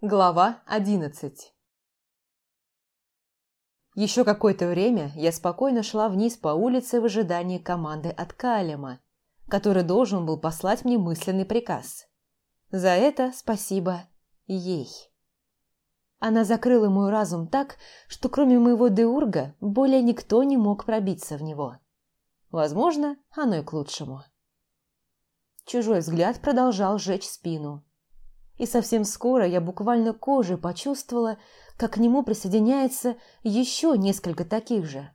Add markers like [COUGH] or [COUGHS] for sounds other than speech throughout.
Глава одиннадцать Еще какое-то время я спокойно шла вниз по улице в ожидании команды от Калема, который должен был послать мне мысленный приказ. За это спасибо ей. Она закрыла мой разум так, что кроме моего Деурга более никто не мог пробиться в него. Возможно, оно и к лучшему. Чужой взгляд продолжал жечь спину – и совсем скоро я буквально кожей почувствовала, как к нему присоединяется еще несколько таких же.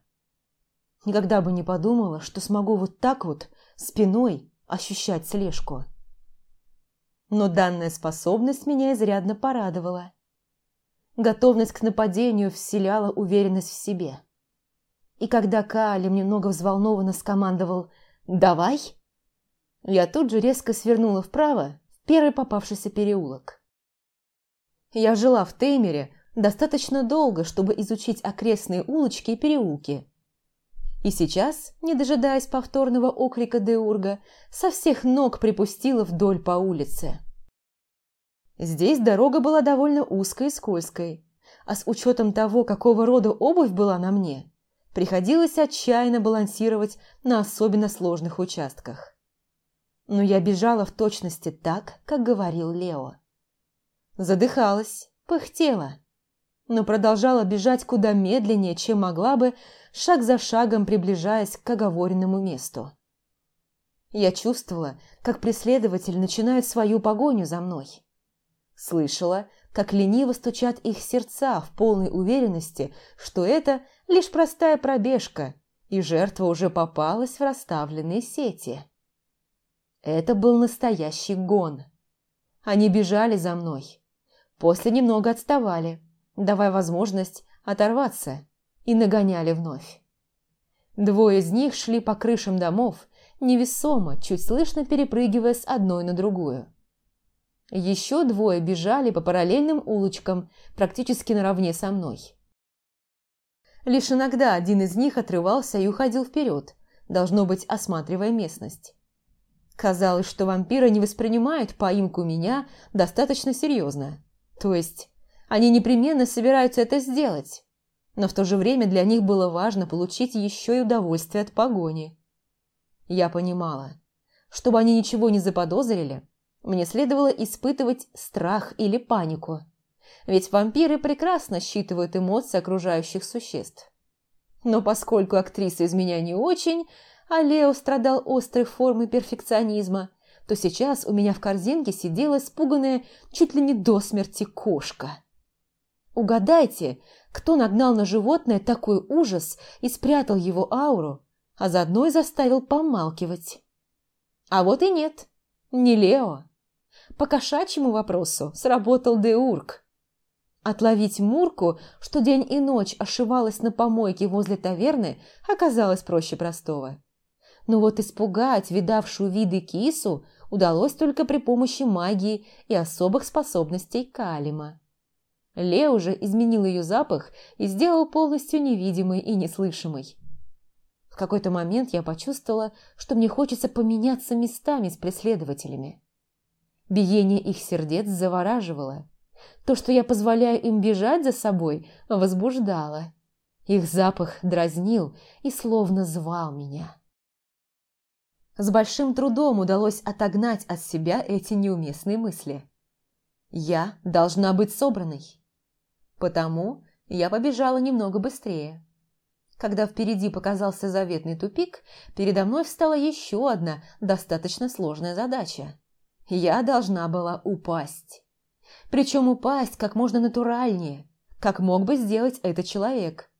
Никогда бы не подумала, что смогу вот так вот спиной ощущать слежку. Но данная способность меня изрядно порадовала. Готовность к нападению вселяла уверенность в себе. И когда Калим немного взволнованно скомандовал «Давай!», я тут же резко свернула вправо первый попавшийся переулок. Я жила в Теймере достаточно долго, чтобы изучить окрестные улочки и переулки. И сейчас, не дожидаясь повторного окрика Деурга, со всех ног припустила вдоль по улице. Здесь дорога была довольно узкой и скользкой, а с учетом того, какого рода обувь была на мне, приходилось отчаянно балансировать на особенно сложных участках но я бежала в точности так, как говорил Лео. Задыхалась, пыхтела, но продолжала бежать куда медленнее, чем могла бы, шаг за шагом приближаясь к оговоренному месту. Я чувствовала, как преследователь начинает свою погоню за мной. Слышала, как лениво стучат их сердца в полной уверенности, что это лишь простая пробежка, и жертва уже попалась в расставленные сети. Это был настоящий гон. Они бежали за мной. После немного отставали, давая возможность оторваться, и нагоняли вновь. Двое из них шли по крышам домов, невесомо, чуть слышно перепрыгивая с одной на другую. Еще двое бежали по параллельным улочкам, практически наравне со мной. Лишь иногда один из них отрывался и уходил вперед, должно быть, осматривая местность. Казалось, что вампиры не воспринимают поимку меня достаточно серьезно. То есть, они непременно собираются это сделать. Но в то же время для них было важно получить еще и удовольствие от погони. Я понимала, чтобы они ничего не заподозрили, мне следовало испытывать страх или панику. Ведь вампиры прекрасно считывают эмоции окружающих существ. Но поскольку актриса из меня не очень, а Лео страдал острой формой перфекционизма, то сейчас у меня в корзинке сидела испуганная чуть ли не до смерти кошка. Угадайте, кто нагнал на животное такой ужас и спрятал его ауру, а заодно и заставил помалкивать. А вот и нет, не Лео. По кошачьему вопросу сработал Деург. Отловить Мурку, что день и ночь ошивалась на помойке возле таверны, оказалось проще простого. Но вот испугать видавшую виды кису удалось только при помощи магии и особых способностей Калима. Лео же изменил ее запах и сделал полностью невидимый и неслышимый. В какой-то момент я почувствовала, что мне хочется поменяться местами с преследователями. Биение их сердец завораживало. То, что я позволяю им бежать за собой, возбуждало. Их запах дразнил и словно звал меня. С большим трудом удалось отогнать от себя эти неуместные мысли. Я должна быть собранной. Потому я побежала немного быстрее. Когда впереди показался заветный тупик, передо мной встала еще одна достаточно сложная задача. Я должна была упасть. Причем упасть как можно натуральнее, как мог бы сделать этот человек.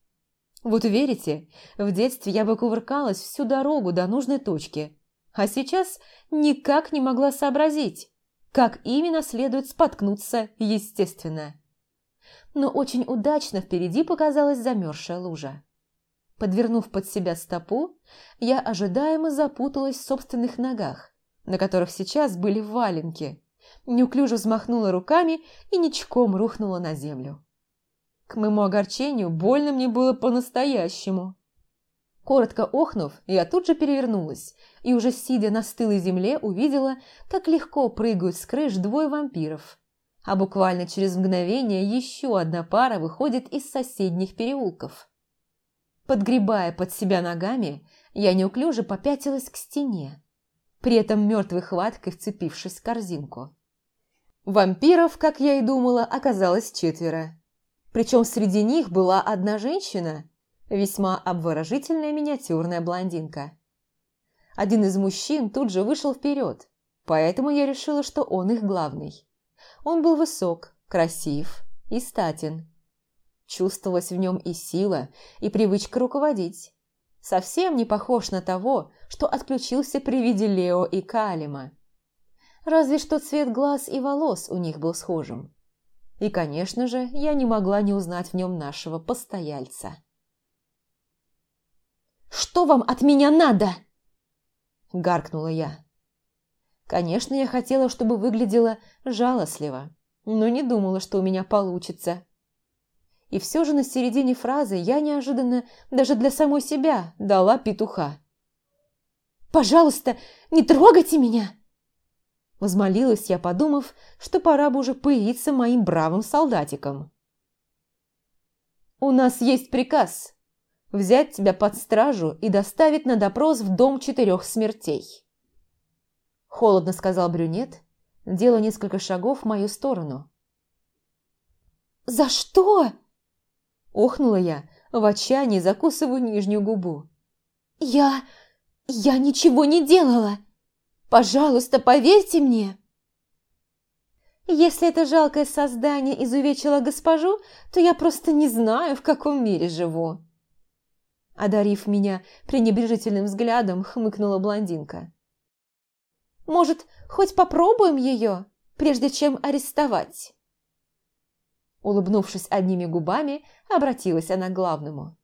Вот верите, в детстве я бы кувыркалась всю дорогу до нужной точки, а сейчас никак не могла сообразить, как именно следует споткнуться естественно. Но очень удачно впереди показалась замерзшая лужа. Подвернув под себя стопу, я ожидаемо запуталась в собственных ногах, на которых сейчас были валенки, неуклюже взмахнула руками и ничком рухнула на землю. К моему огорчению больно мне было по-настоящему. Коротко охнув, я тут же перевернулась и уже сидя на стылой земле увидела, как легко прыгают с крыш двое вампиров. а буквально через мгновение еще одна пара выходит из соседних переулков. Подгребая под себя ногами, я неуклюже попятилась к стене, при этом мертвой хваткой вцепившись в корзинку. Вампиров, как я и думала, оказалось четверо. Причем среди них была одна женщина, весьма обворожительная миниатюрная блондинка. Один из мужчин тут же вышел вперед, поэтому я решила, что он их главный. Он был высок, красив и статен. Чувствовалась в нем и сила, и привычка руководить. Совсем не похож на того, что отключился при виде Лео и Калима. Разве что цвет глаз и волос у них был схожим. И, конечно же, я не могла не узнать в нем нашего постояльца. «Что вам от меня надо?» – гаркнула я. Конечно, я хотела, чтобы выглядело жалостливо, но не думала, что у меня получится. И все же на середине фразы я неожиданно даже для самой себя дала петуха. «Пожалуйста, не трогайте меня!» Возмолилась я, подумав, что пора бы уже появиться моим бравым солдатиком. «У нас есть приказ взять тебя под стражу и доставить на допрос в дом четырех смертей». Холодно сказал брюнет, делая несколько шагов в мою сторону. «За что?» Охнула я, в отчаянии закусываю нижнюю губу. «Я... я ничего не делала! Пожалуйста, поверьте мне!» «Если это жалкое создание изувечило госпожу, то я просто не знаю, в каком мире живу!» Одарив меня пренебрежительным взглядом, хмыкнула блондинка. Может, хоть попробуем ее, прежде чем арестовать?» Улыбнувшись одними губами, обратилась она к главному.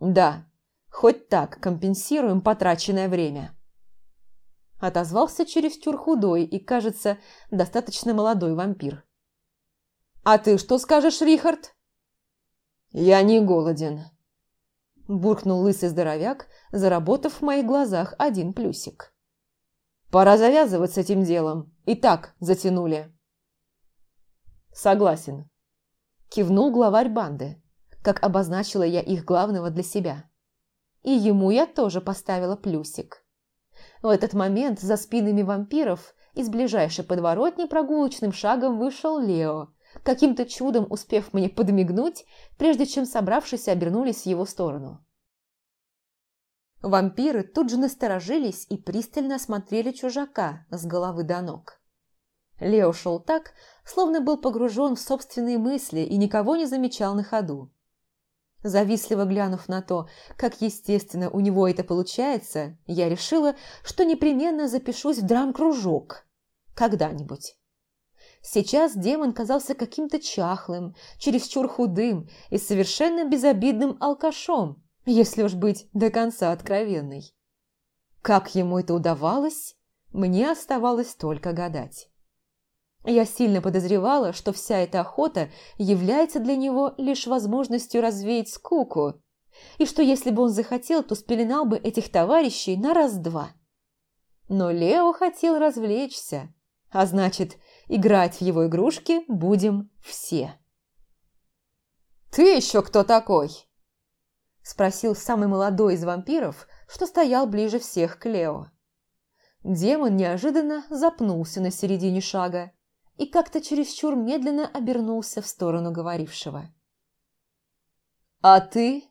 «Да, хоть так компенсируем потраченное время». Отозвался чересчур худой и, кажется, достаточно молодой вампир. «А ты что скажешь, Рихард?» «Я не голоден», – буркнул лысый здоровяк, заработав в моих глазах один плюсик. Пора завязывать с этим делом. И так затянули. Согласен. Кивнул главарь банды, как обозначила я их главного для себя. И ему я тоже поставила плюсик. В этот момент за спинами вампиров из ближайшей подворотни прогулочным шагом вышел Лео, каким-то чудом успев мне подмигнуть, прежде чем собравшись обернулись в его сторону. Вампиры тут же насторожились и пристально осмотрели чужака с головы до ног. Лео шел так, словно был погружен в собственные мысли и никого не замечал на ходу. Завистливо глянув на то, как естественно у него это получается, я решила, что непременно запишусь в драм-кружок. Когда-нибудь. Сейчас демон казался каким-то чахлым, чересчур худым и совершенно безобидным алкашом, если уж быть до конца откровенной. Как ему это удавалось, мне оставалось только гадать. Я сильно подозревала, что вся эта охота является для него лишь возможностью развеять скуку, и что если бы он захотел, то спеленал бы этих товарищей на раз-два. Но Лео хотел развлечься, а значит, играть в его игрушки будем все. «Ты еще кто такой?» – спросил самый молодой из вампиров, что стоял ближе всех к Лео. Демон неожиданно запнулся на середине шага и как-то чересчур медленно обернулся в сторону говорившего. «А ты?»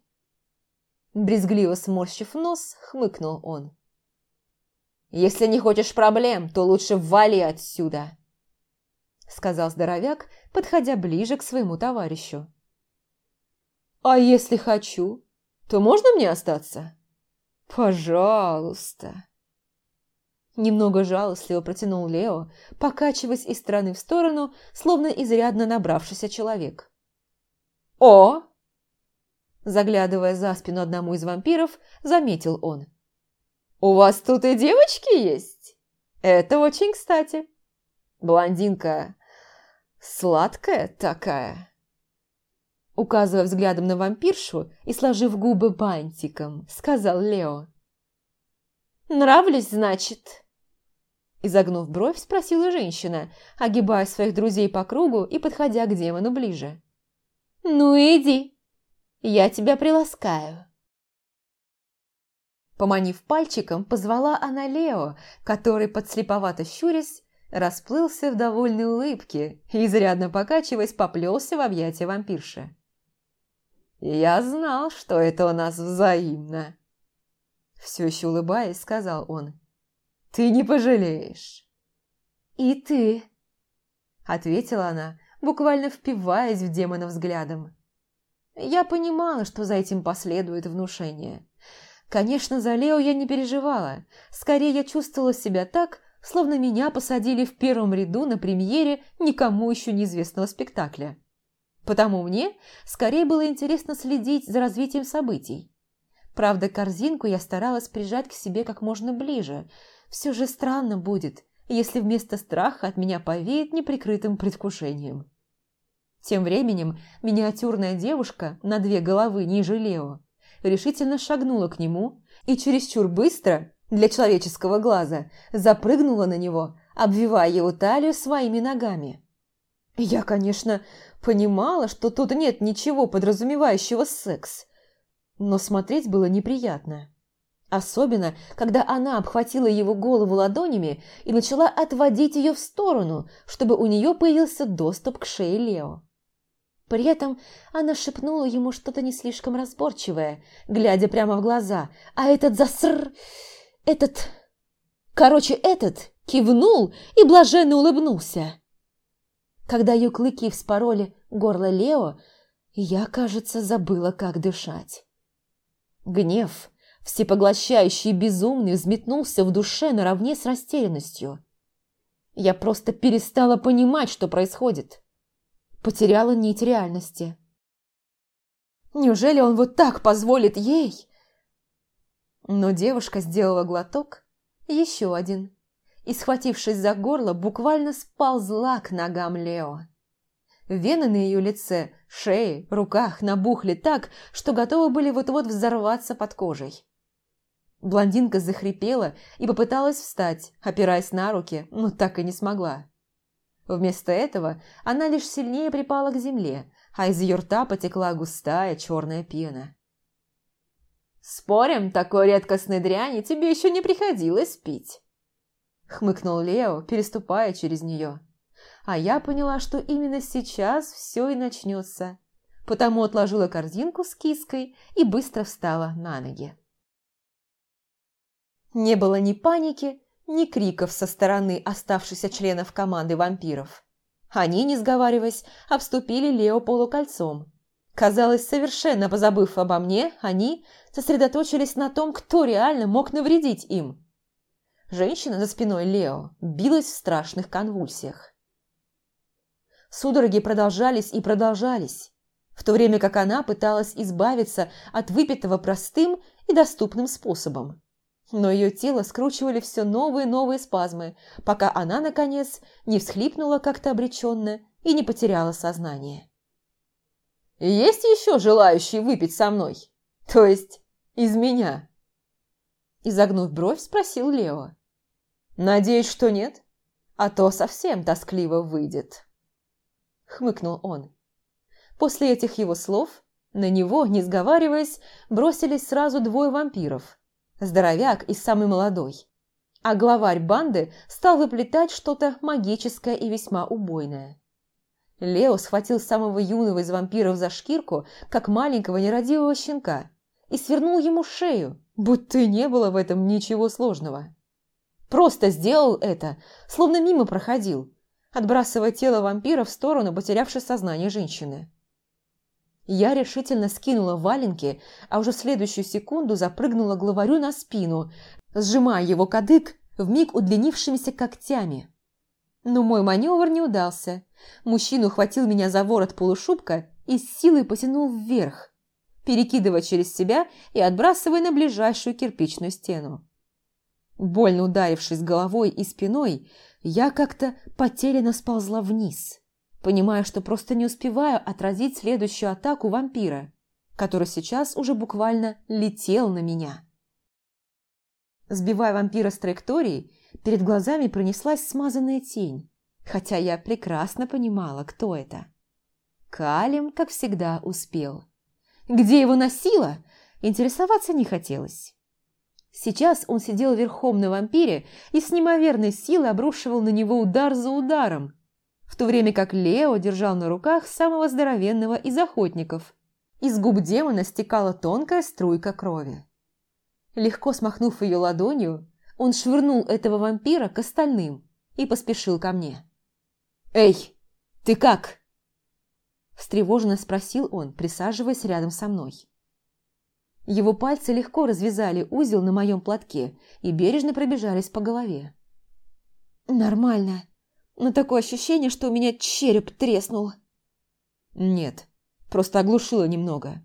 Брезгливо сморщив нос, хмыкнул он. «Если не хочешь проблем, то лучше вали отсюда!» Сказал здоровяк, подходя ближе к своему товарищу. «А если хочу?» то можно мне остаться? Пожалуйста. Немного жалостливо протянул Лео, покачиваясь из стороны в сторону, словно изрядно набравшийся человек. «О!» Заглядывая за спину одному из вампиров, заметил он. «У вас тут и девочки есть? Это очень кстати. Блондинка сладкая такая». Указывая взглядом на вампиршу и сложив губы бантиком, сказал Лео. «Нравлюсь, значит?» Изогнув бровь, спросила женщина, огибая своих друзей по кругу и подходя к демону ближе. «Ну иди, я тебя приласкаю». Поманив пальчиком, позвала она Лео, который, подслеповато щурясь, расплылся в довольной улыбке и, изрядно покачиваясь, поплелся в объятия вампирши. «Я знал, что это у нас взаимно!» Все еще улыбаясь, сказал он. «Ты не пожалеешь!» «И ты!» Ответила она, буквально впиваясь в демона взглядом. Я понимала, что за этим последует внушение. Конечно, за Лео я не переживала. Скорее, я чувствовала себя так, словно меня посадили в первом ряду на премьере никому еще неизвестного спектакля. Потому мне скорее было интересно следить за развитием событий. Правда, корзинку я старалась прижать к себе как можно ближе. Все же странно будет, если вместо страха от меня повеет неприкрытым предвкушением. Тем временем миниатюрная девушка на две головы ниже Лео решительно шагнула к нему и чересчур быстро для человеческого глаза, запрыгнула на него, обвивая его талию своими ногами. Я, конечно, понимала, что тут нет ничего подразумевающего секс, но смотреть было неприятно. Особенно, когда она обхватила его голову ладонями и начала отводить ее в сторону, чтобы у нее появился доступ к шее Лео. При этом она шепнула ему что-то не слишком разборчивое, глядя прямо в глаза, а этот заср... Этот... Короче, этот кивнул и блаженно улыбнулся. Когда ее клыки вспороли горло Лео, я, кажется, забыла, как дышать. Гнев, всепоглощающий и безумный, взметнулся в душе наравне с растерянностью. Я просто перестала понимать, что происходит. Потеряла нить реальности. Неужели он вот так позволит ей но девушка сделала глоток, еще один, и, схватившись за горло, буквально сползла к ногам Лео. Вены на ее лице, шее, руках набухли так, что готовы были вот-вот взорваться под кожей. Блондинка захрипела и попыталась встать, опираясь на руки, но так и не смогла. Вместо этого она лишь сильнее припала к земле, а из ее рта потекла густая черная пена. «Спорим, такой редкостной дряни тебе еще не приходилось пить?» Хмыкнул Лео, переступая через нее. А я поняла, что именно сейчас все и начнется. Потому отложила корзинку с киской и быстро встала на ноги. Не было ни паники, ни криков со стороны оставшихся членов команды вампиров. Они, не сговариваясь, обступили Лео полукольцом, Казалось, совершенно позабыв обо мне, они сосредоточились на том, кто реально мог навредить им. Женщина за спиной Лео билась в страшных конвульсиях. Судороги продолжались и продолжались, в то время как она пыталась избавиться от выпитого простым и доступным способом. Но ее тело скручивали все новые и новые спазмы, пока она, наконец, не всхлипнула как-то обреченно и не потеряла сознание. Есть еще желающие выпить со мной? То есть из меня?» Изогнув бровь, спросил Лео. «Надеюсь, что нет, а то совсем тоскливо выйдет». Хмыкнул он. После этих его слов на него, не сговариваясь, бросились сразу двое вампиров. Здоровяк и самый молодой. А главарь банды стал выплетать что-то магическое и весьма убойное. Лео схватил самого юного из вампиров за шкирку, как маленького нерадивого щенка, и свернул ему шею, будто и не было в этом ничего сложного. Просто сделал это, словно мимо проходил, отбрасывая тело вампира в сторону потерявшей сознание женщины. Я решительно скинула валенки, а уже в следующую секунду запрыгнула главарю на спину, сжимая его кадык вмиг удлинившимися когтями. Но мой маневр не удался. Мужчина ухватил меня за ворот полушубка и с силой потянул вверх, перекидывая через себя и отбрасывая на ближайшую кирпичную стену. Больно ударившись головой и спиной, я как-то потерянно сползла вниз, понимая, что просто не успеваю отразить следующую атаку вампира, который сейчас уже буквально летел на меня. Сбивая вампира с траектории, перед глазами пронеслась смазанная тень, хотя я прекрасно понимала, кто это. Калим, как всегда, успел. Где его носило, интересоваться не хотелось. Сейчас он сидел верхом на вампире и с неимоверной силой обрушивал на него удар за ударом, в то время как Лео держал на руках самого здоровенного из охотников. Из губ демона стекала тонкая струйка крови. Легко смахнув ее ладонью, он швырнул этого вампира к остальным и поспешил ко мне. «Эй, ты как?» Встревоженно спросил он, присаживаясь рядом со мной. Его пальцы легко развязали узел на моем платке и бережно пробежались по голове. «Нормально, но такое ощущение, что у меня череп треснул». «Нет, просто оглушило немного.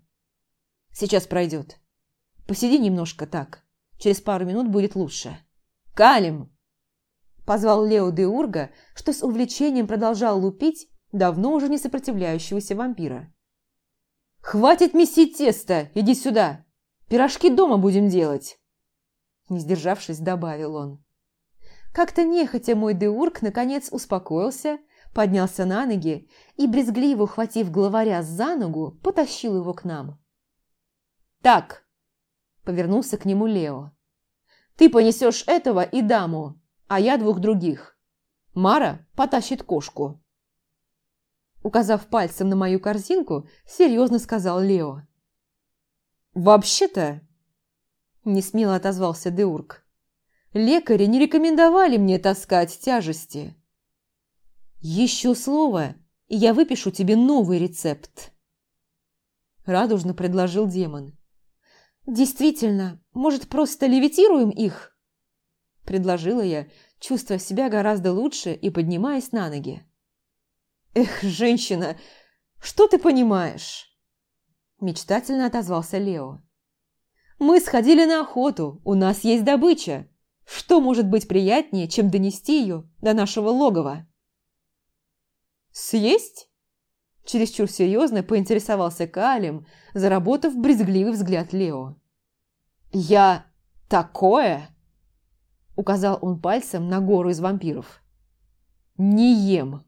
Сейчас пройдет. Посиди немножко так, через пару минут будет лучше». «Калим!» Позвал Лео де Урга, что с увлечением продолжал лупить давно уже не сопротивляющегося вампира. «Хватит месить тесто! Иди сюда! Пирожки дома будем делать!» Не сдержавшись, добавил он. Как-то нехотя мой Деург наконец успокоился, поднялся на ноги и, брезгливо ухватив главаря за ногу, потащил его к нам. «Так!» – повернулся к нему Лео. «Ты понесешь этого и даму, а я двух других. Мара потащит кошку». Указав пальцем на мою корзинку, серьезно сказал Лео. «Вообще-то...» – несмело отозвался Деург. «Лекари не рекомендовали мне таскать тяжести». «Еще слово, и я выпишу тебе новый рецепт», – радужно предложил демон. «Действительно, может, просто левитируем их?» – предложила я, чувствуя себя гораздо лучше и поднимаясь на ноги. «Эх, женщина, что ты понимаешь?» Мечтательно отозвался Лео. «Мы сходили на охоту, у нас есть добыча. Что может быть приятнее, чем донести ее до нашего логова?» «Съесть?» Чересчур серьезно поинтересовался Калим, заработав брезгливый взгляд Лео. «Я такое?» Указал он пальцем на гору из вампиров. «Не ем!»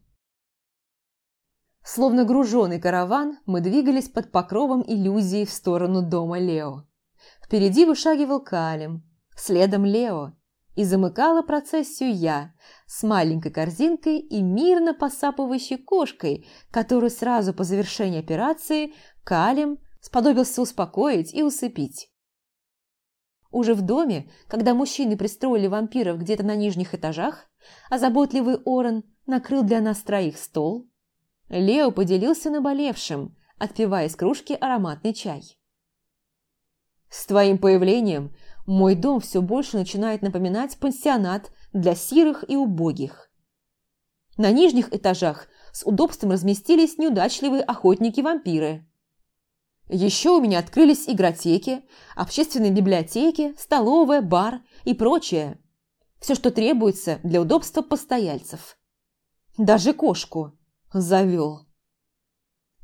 Словно груженный караван, мы двигались под покровом иллюзии в сторону дома Лео. Впереди вышагивал Калим, следом Лео, и замыкала процессию я с маленькой корзинкой и мирно посапывающей кошкой, которую сразу по завершении операции Калим сподобился успокоить и усыпить. Уже в доме, когда мужчины пристроили вампиров где-то на нижних этажах, а заботливый Орен накрыл для нас троих стол, Лео поделился наболевшим, отпивая из кружки ароматный чай. «С твоим появлением мой дом все больше начинает напоминать пансионат для сирых и убогих. На нижних этажах с удобством разместились неудачливые охотники-вампиры. Еще у меня открылись игротеки, общественные библиотеки, столовая, бар и прочее. Все, что требуется для удобства постояльцев. Даже кошку завел.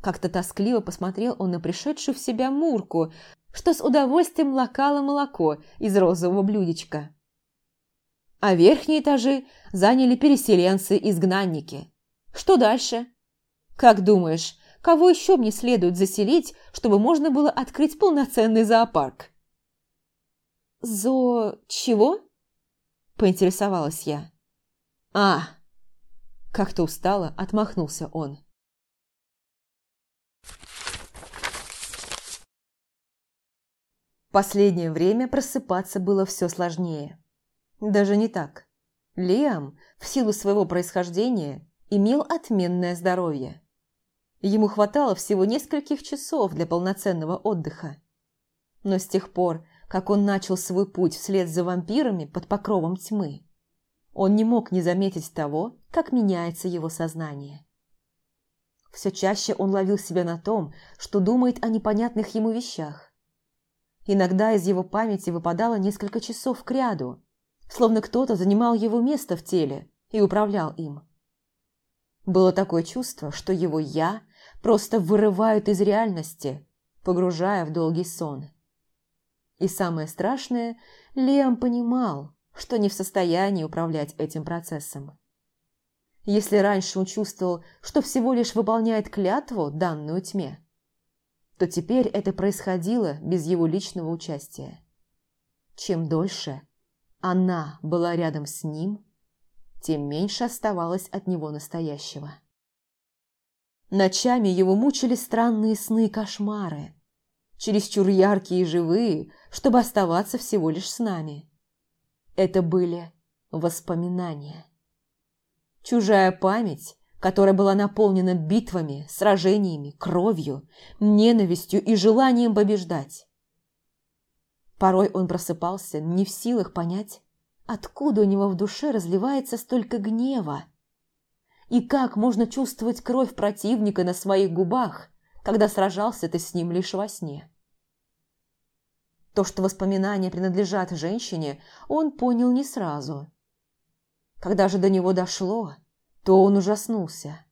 Как-то тоскливо посмотрел он на пришедшую в себя Мурку, что с удовольствием лакало молоко из розового блюдечка. А верхние этажи заняли переселенцы-изгнанники. Что дальше? Как думаешь, кого еще мне следует заселить, чтобы можно было открыть полноценный зоопарк? «Зо... чего?» – поинтересовалась я. «А, как-то устало отмахнулся он. Последнее время просыпаться было все сложнее. Даже не так. Лиам, в силу своего происхождения, имел отменное здоровье. Ему хватало всего нескольких часов для полноценного отдыха. Но с тех пор, как он начал свой путь вслед за вампирами под покровом тьмы, он не мог не заметить того, как меняется его сознание. Все чаще он ловил себя на том, что думает о непонятных ему вещах. Иногда из его памяти выпадало несколько часов к ряду, словно кто-то занимал его место в теле и управлял им. Было такое чувство, что его «я» просто вырывают из реальности, погружая в долгий сон. И самое страшное, Лиам понимал, что не в состоянии управлять этим процессом. Если раньше он чувствовал, что всего лишь выполняет клятву, данную тьме, то теперь это происходило без его личного участия. Чем дольше она была рядом с ним, тем меньше оставалось от него настоящего. Ночами его мучили странные сны и кошмары, чересчур яркие и живые, чтобы оставаться всего лишь с нами. Это были воспоминания. Чужая память, которая была наполнена битвами, сражениями, кровью, ненавистью и желанием побеждать. Порой он просыпался не в силах понять, откуда у него в душе разливается столько гнева. И как можно чувствовать кровь противника на своих губах, когда сражался ты с ним лишь во сне? То, что воспоминания принадлежат женщине, он понял не сразу. Когда же до него дошло, то он ужаснулся.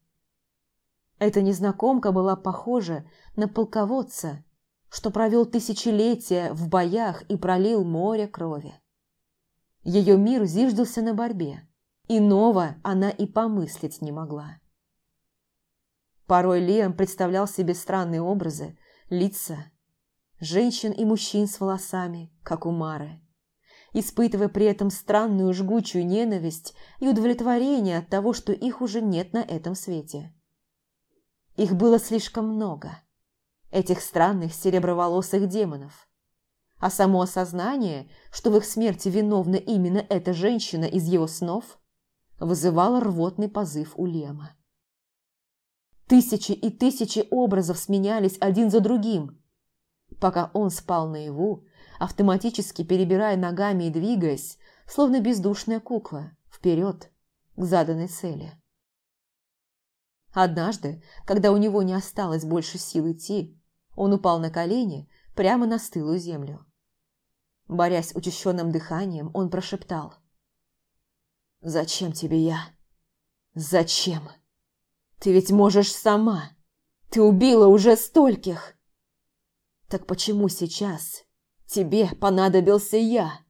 Эта незнакомка была похожа на полководца, что провел тысячелетия в боях и пролил море крови. Ее мир зиждался на борьбе. Иного она и помыслить не могла. Порой Лиам представлял себе странные образы, лица, женщин и мужчин с волосами, как у Мары, испытывая при этом странную жгучую ненависть и удовлетворение от того, что их уже нет на этом свете. Их было слишком много, этих странных сереброволосых демонов а само осознание, что в их смерти виновна именно эта женщина из его снов, вызывало рвотный позыв у Лема. Тысячи и тысячи образов сменялись один за другим, пока он спал наяву, автоматически перебирая ногами и двигаясь, словно бездушная кукла, вперед, к заданной цели. Однажды, когда у него не осталось больше сил идти, он упал на колени прямо на стылую землю. Борясь учащенным дыханием, он прошептал. «Зачем тебе я? Зачем? Ты ведь можешь сама. Ты убила уже стольких. Так почему сейчас тебе понадобился я?»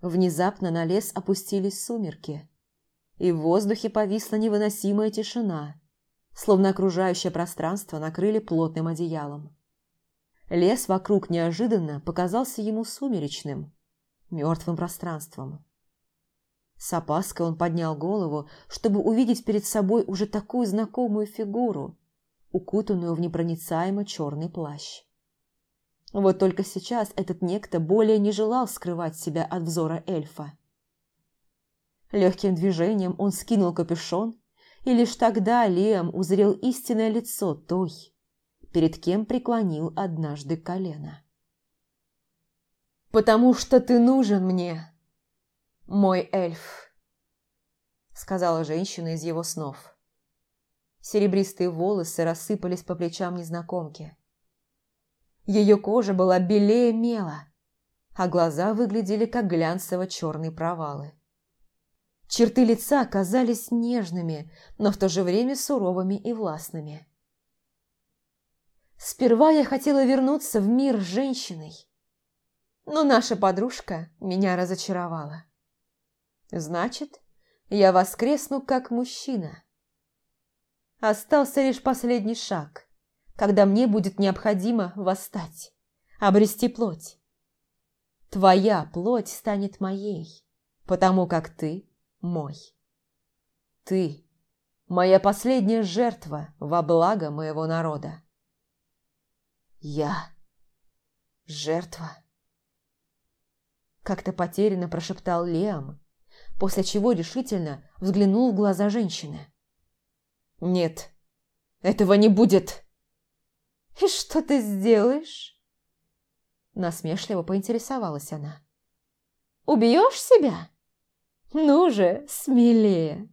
Внезапно на лес опустились сумерки, и в воздухе повисла невыносимая тишина, словно окружающее пространство накрыли плотным одеялом. Лес вокруг неожиданно показался ему сумеречным, мертвым пространством. С опаской он поднял голову, чтобы увидеть перед собой уже такую знакомую фигуру, укутанную в непроницаемо черный плащ. Вот только сейчас этот некто более не желал скрывать себя от взора эльфа. Легким движением он скинул капюшон, и лишь тогда Лиам узрел истинное лицо той, перед кем преклонил однажды колено. «Потому что ты нужен мне, мой эльф», — сказала женщина из его снов. Серебристые волосы рассыпались по плечам незнакомки. Ее кожа была белее мела, а глаза выглядели как глянцево-черные провалы. Черты лица казались нежными, но в то же время суровыми и властными. Сперва я хотела вернуться в мир женщиной, но наша подружка меня разочаровала. Значит, я воскресну как мужчина. Остался лишь последний шаг, когда мне будет необходимо восстать, обрести плоть. Твоя плоть станет моей, потому как ты мой. Ты – моя последняя жертва во благо моего народа. Я жертва. Как-то потерянно прошептал Лиам, после чего решительно взглянул в глаза женщины. «Нет, этого не будет!» [LAUGHS] «И что ты сделаешь?» Насмешливо поинтересовалась она. «Убьешь себя? Ну же, смелее!»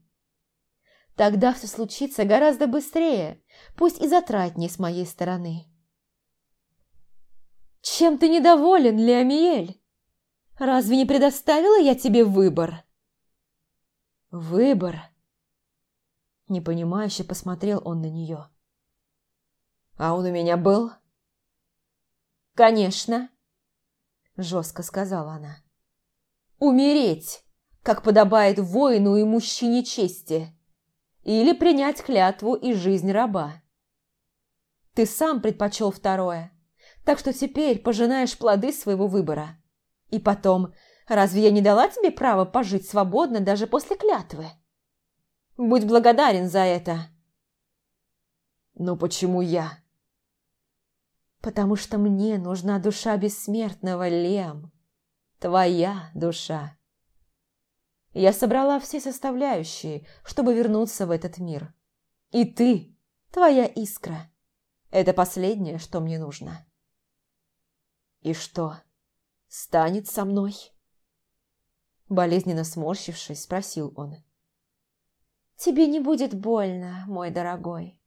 Тогда все случится гораздо быстрее, пусть и затратнее с моей стороны. «Чем ты недоволен, Леомиэль? Разве не предоставила я тебе выбор?» «Выбор?» Непонимающе посмотрел он на нее. «А он у меня был?» «Конечно», – жестко сказала она. Умереть, как подобает воину и мужчине чести. Или принять клятву и жизнь раба. Ты сам предпочел второе, так что теперь пожинаешь плоды своего выбора. И потом, разве я не дала тебе право пожить свободно даже после клятвы? Будь благодарен за это. Но почему я? Потому что мне нужна душа бессмертного, Лем. Твоя душа. Я собрала все составляющие, чтобы вернуться в этот мир. И ты, твоя искра. Это последнее, что мне нужно. И что, станет со мной? Болезненно сморщившись, спросил он. «Тебе не будет больно, мой дорогой»,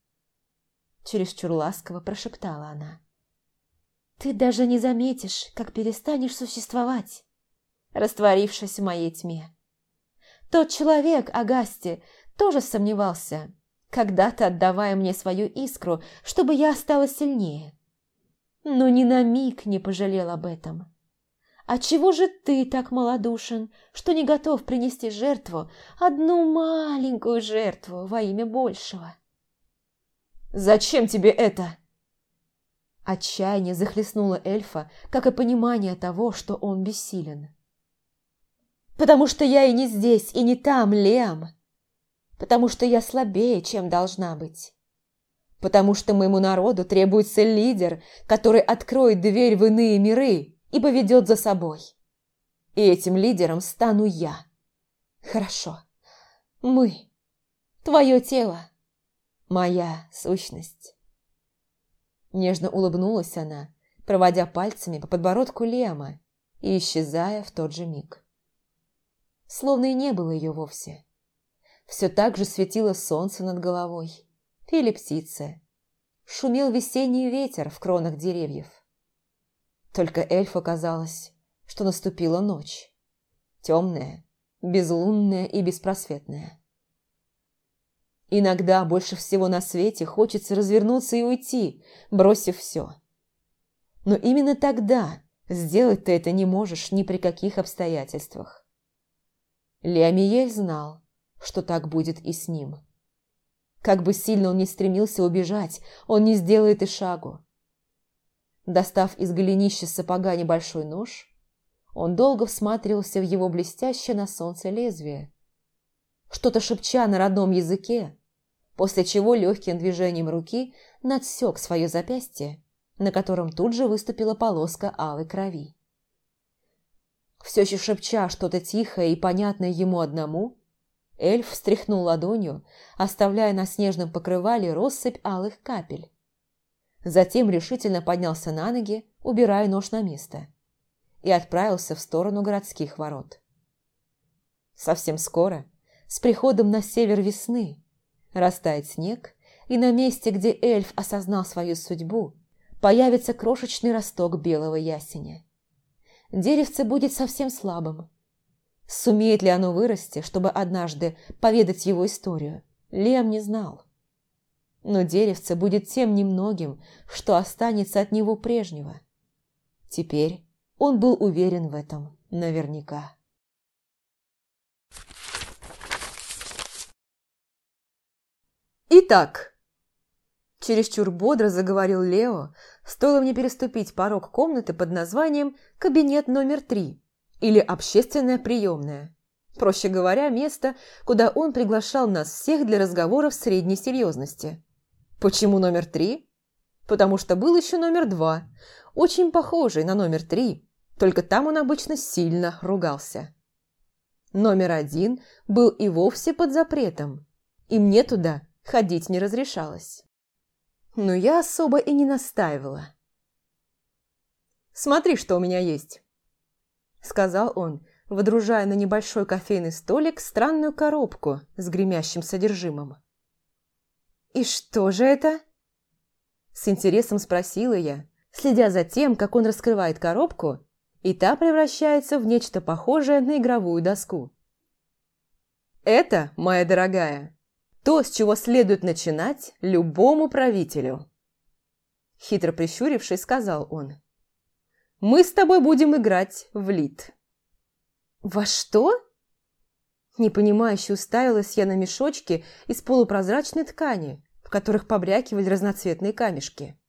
чересчур ласково прошептала она. «Ты даже не заметишь, как перестанешь существовать, растворившись в моей тьме. Тот человек, Агасти, тоже сомневался, когда-то отдавая мне свою искру, чтобы я стала сильнее. Но ни на миг не пожалел об этом. А чего же ты так малодушен, что не готов принести жертву, одну маленькую жертву во имя большего? Зачем тебе это?» Отчаяние захлестнуло эльфа, как и понимание того, что он бессилен. «Потому что я и не здесь, и не там, Лем. Потому что я слабее, чем должна быть. Потому что моему народу требуется лидер, который откроет дверь в иные миры и поведет за собой. И этим лидером стану я. Хорошо. Мы. Твое тело моя сущность. Нежно улыбнулась она, проводя пальцами по подбородку Лема и исчезая в тот же миг. Словно и не было ее вовсе. Все так же светило солнце над головой, пели птицы, шумел весенний ветер в кронах деревьев. Только эльфу казалось, что наступила ночь, темная, безлунная и беспросветная. Иногда больше всего на свете хочется развернуться и уйти, бросив все. Но именно тогда сделать ты это не можешь ни при каких обстоятельствах. Леомиель знал, что так будет и с ним. Как бы сильно он ни стремился убежать, он не сделает и шагу. Достав из голенища сапога небольшой нож, он долго всматривался в его блестящее на солнце лезвие. Что-то шепча на родном языке, после чего легким движением руки надсек свое запястье, на котором тут же выступила полоска алой крови. Все еще шепча что-то тихое и понятное ему одному, эльф встряхнул ладонью, оставляя на снежном покрывале россыпь алых капель. Затем решительно поднялся на ноги, убирая нож на место, и отправился в сторону городских ворот. Совсем скоро, с приходом на север весны, Растает снег, и на месте, где эльф осознал свою судьбу, появится крошечный росток белого ясеня. Деревце будет совсем слабым. Сумеет ли оно вырасти, чтобы однажды поведать его историю, Лем не знал. Но деревце будет тем немногим, что останется от него прежнего. Теперь он был уверен в этом наверняка. «Итак», – чересчур бодро заговорил Лео, стоило мне переступить порог комнаты под названием «Кабинет номер три» или «Общественная приемная». Проще говоря, место, куда он приглашал нас всех для разговоров средней серьезности. Почему номер три? Потому что был еще номер два, очень похожий на номер три, только там он обычно сильно ругался. Номер один был и вовсе под запретом, и мне туда ходить не разрешалось. Но я особо и не настаивала. «Смотри, что у меня есть», – сказал он, водружая на небольшой кофейный столик странную коробку с гремящим содержимым. «И что же это?» С интересом спросила я, следя за тем, как он раскрывает коробку, и та превращается в нечто похожее на игровую доску. «Это, моя дорогая, то, с чего следует начинать любому правителю. Хитро прищурившись, сказал он. «Мы с тобой будем играть в лид». «Во что?» Непонимающе уставилась я на мешочки из полупрозрачной ткани, в которых побрякивали разноцветные камешки.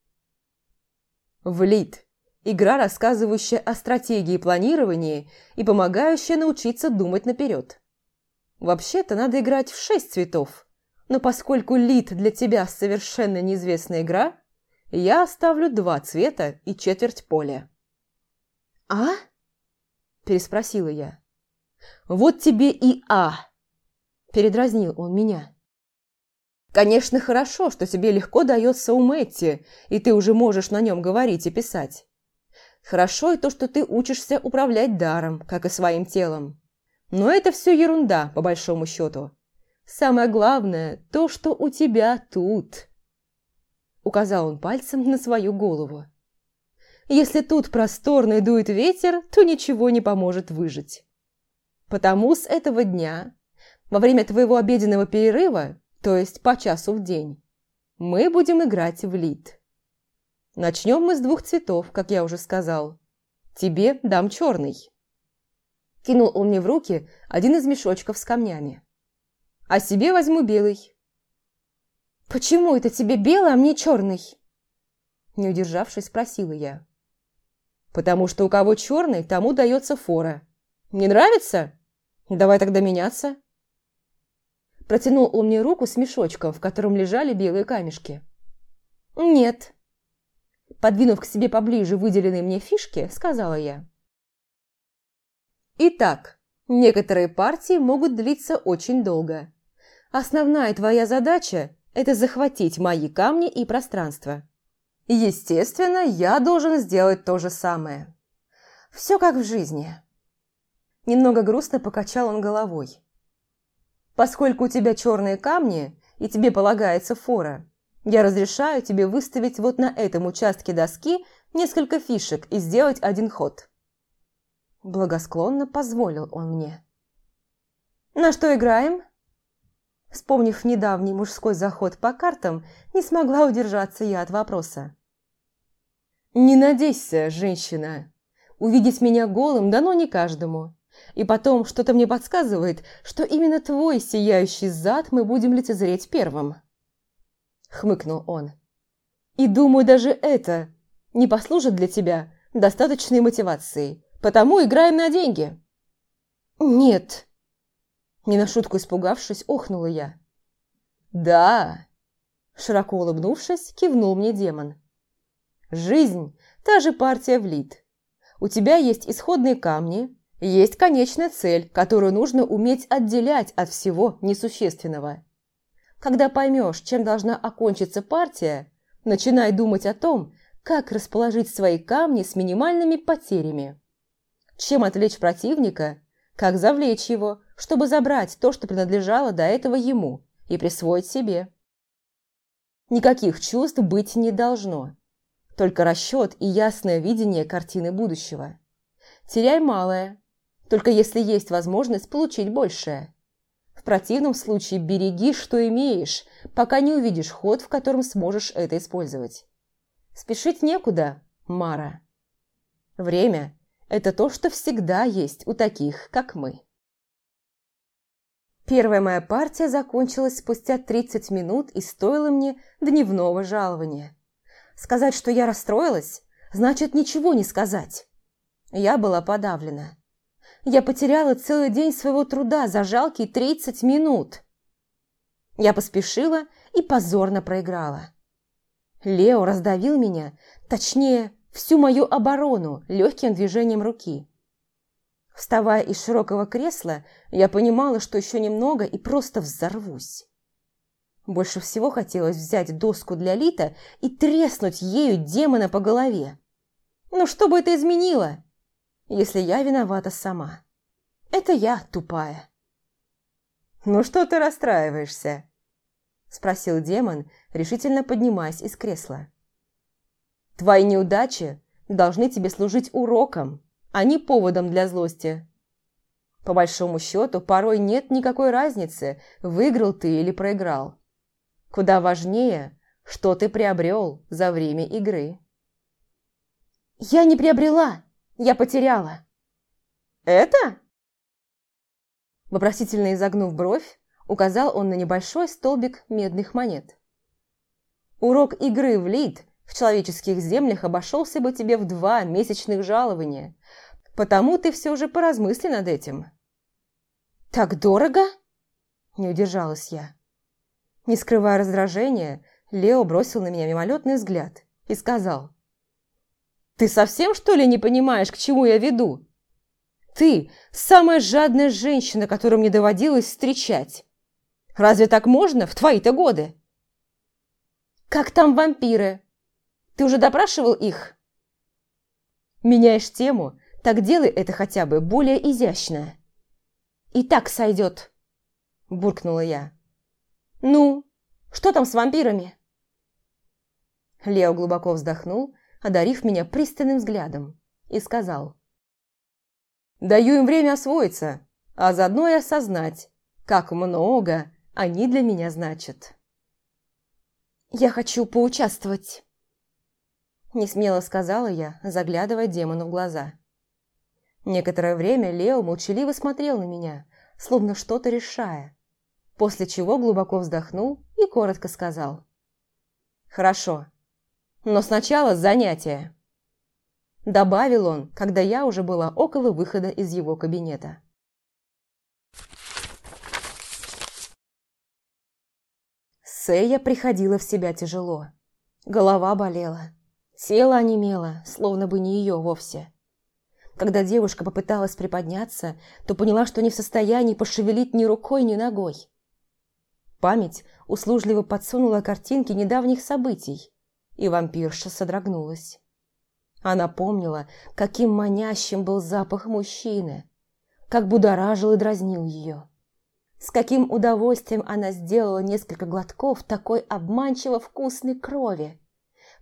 «Влит» – игра, рассказывающая о стратегии планирования и помогающая научиться думать наперед. Вообще-то надо играть в шесть цветов, но поскольку лид для тебя совершенно неизвестная игра, я оставлю два цвета и четверть поля. «А?» – переспросила я. «Вот тебе и А!» – передразнил он меня. «Конечно, хорошо, что тебе легко дается у Мэтти, и ты уже можешь на нем говорить и писать. Хорошо и то, что ты учишься управлять даром, как и своим телом. Но это все ерунда, по большому счету. Самое главное – то, что у тебя тут. Указал он пальцем на свою голову. Если тут просторно и дует ветер, то ничего не поможет выжить. Потому с этого дня, во время твоего обеденного перерыва, то есть по часу в день, мы будем играть в лид. Начнем мы с двух цветов, как я уже сказал. Тебе дам черный. Кинул он мне в руки один из мешочков с камнями. А себе возьму белый. «Почему это тебе белый, а мне черный?» Не удержавшись, спросила я. «Потому что у кого черный, тому дается фора. Не нравится? Давай тогда меняться». Протянул он мне руку с мешочком, в котором лежали белые камешки. «Нет». Подвинув к себе поближе выделенные мне фишки, сказала я. Итак, некоторые партии могут длиться очень долго. Основная твоя задача – это захватить мои камни и пространство. Естественно, я должен сделать то же самое. Все как в жизни. Немного грустно покачал он головой. Поскольку у тебя черные камни, и тебе полагается фора, я разрешаю тебе выставить вот на этом участке доски несколько фишек и сделать один ход. Благосклонно позволил он мне. «На что играем?» Вспомнив недавний мужской заход по картам, не смогла удержаться я от вопроса. «Не надейся, женщина. Увидеть меня голым дано не каждому. И потом что-то мне подсказывает, что именно твой сияющий зад мы будем лицезреть первым». Хмыкнул он. «И думаю, даже это не послужит для тебя достаточной мотивацией. Потому играем на деньги». «Нет». Не на шутку испугавшись, охнула я. «Да», – широко улыбнувшись, кивнул мне демон. «Жизнь – та же партия в лид. У тебя есть исходные камни, есть конечная цель, которую нужно уметь отделять от всего несущественного. Когда поймешь, чем должна окончиться партия, начинай думать о том, как расположить свои камни с минимальными потерями чем отвлечь противника, как завлечь его, чтобы забрать то, что принадлежало до этого ему, и присвоить себе. Никаких чувств быть не должно. Только расчет и ясное видение картины будущего. Теряй малое, только если есть возможность получить большее. В противном случае береги, что имеешь, пока не увидишь ход, в котором сможешь это использовать. Спешить некуда, Мара. Время это то, что всегда есть у таких, как мы. Первая моя партия закончилась спустя 30 минут и стоила мне дневного жалования. Сказать, что я расстроилась, значит ничего не сказать. Я была подавлена. Я потеряла целый день своего труда за жалкие 30 минут. Я поспешила и позорно проиграла. Лео раздавил меня, точнее, всю мою оборону легким движением руки. Вставая из широкого кресла, я понимала, что еще немного и просто взорвусь. Больше всего хотелось взять доску для Лита и треснуть ею демона по голове. Но что бы это изменило, если я виновата сама? Это я тупая. «Ну что ты расстраиваешься?» – спросил демон, решительно поднимаясь из кресла. Твои неудачи должны тебе служить уроком, а не поводом для злости. По большому счету, порой нет никакой разницы, выиграл ты или проиграл. Куда важнее, что ты приобрел за время игры. «Я не приобрела, я потеряла». «Это?» Вопросительно изогнув бровь, указал он на небольшой столбик медных монет. Урок игры в лид в человеческих землях обошелся бы тебе в два месячных жалования, потому ты все же поразмысли над этим. «Так дорого?» – не удержалась я. Не скрывая раздражения, Лео бросил на меня мимолетный взгляд и сказал. «Ты совсем, что ли, не понимаешь, к чему я веду? Ты – самая жадная женщина, которую мне доводилось встречать. Разве так можно в твои-то годы?» «Как там вампиры? Ты уже допрашивал их?» «Меняешь тему, так делай это хотя бы более изящно». «И так сойдет», – буркнула я. «Ну, что там с вампирами?» Лео глубоко вздохнул, одарив меня пристальным взглядом, и сказал. «Даю им время освоиться, а заодно и осознать, как много они для меня значат». «Я хочу поучаствовать», – несмело сказала я, заглядывая демону в глаза. Некоторое время Лео молчаливо смотрел на меня, словно что-то решая, после чего глубоко вздохнул и коротко сказал. «Хорошо, но сначала занятие», – добавил он, когда я уже была около выхода из его кабинета. Сэя приходила в себя тяжело. Голова болела, тело онемело, словно бы не ее вовсе. Когда девушка попыталась приподняться, то поняла, что не в состоянии пошевелить ни рукой, ни ногой. Память услужливо подсунула картинки недавних событий, и вампирша содрогнулась. Она помнила, каким манящим был запах мужчины, как будоражил и дразнил ее. С каким удовольствием она сделала несколько глотков такой обманчиво вкусной крови,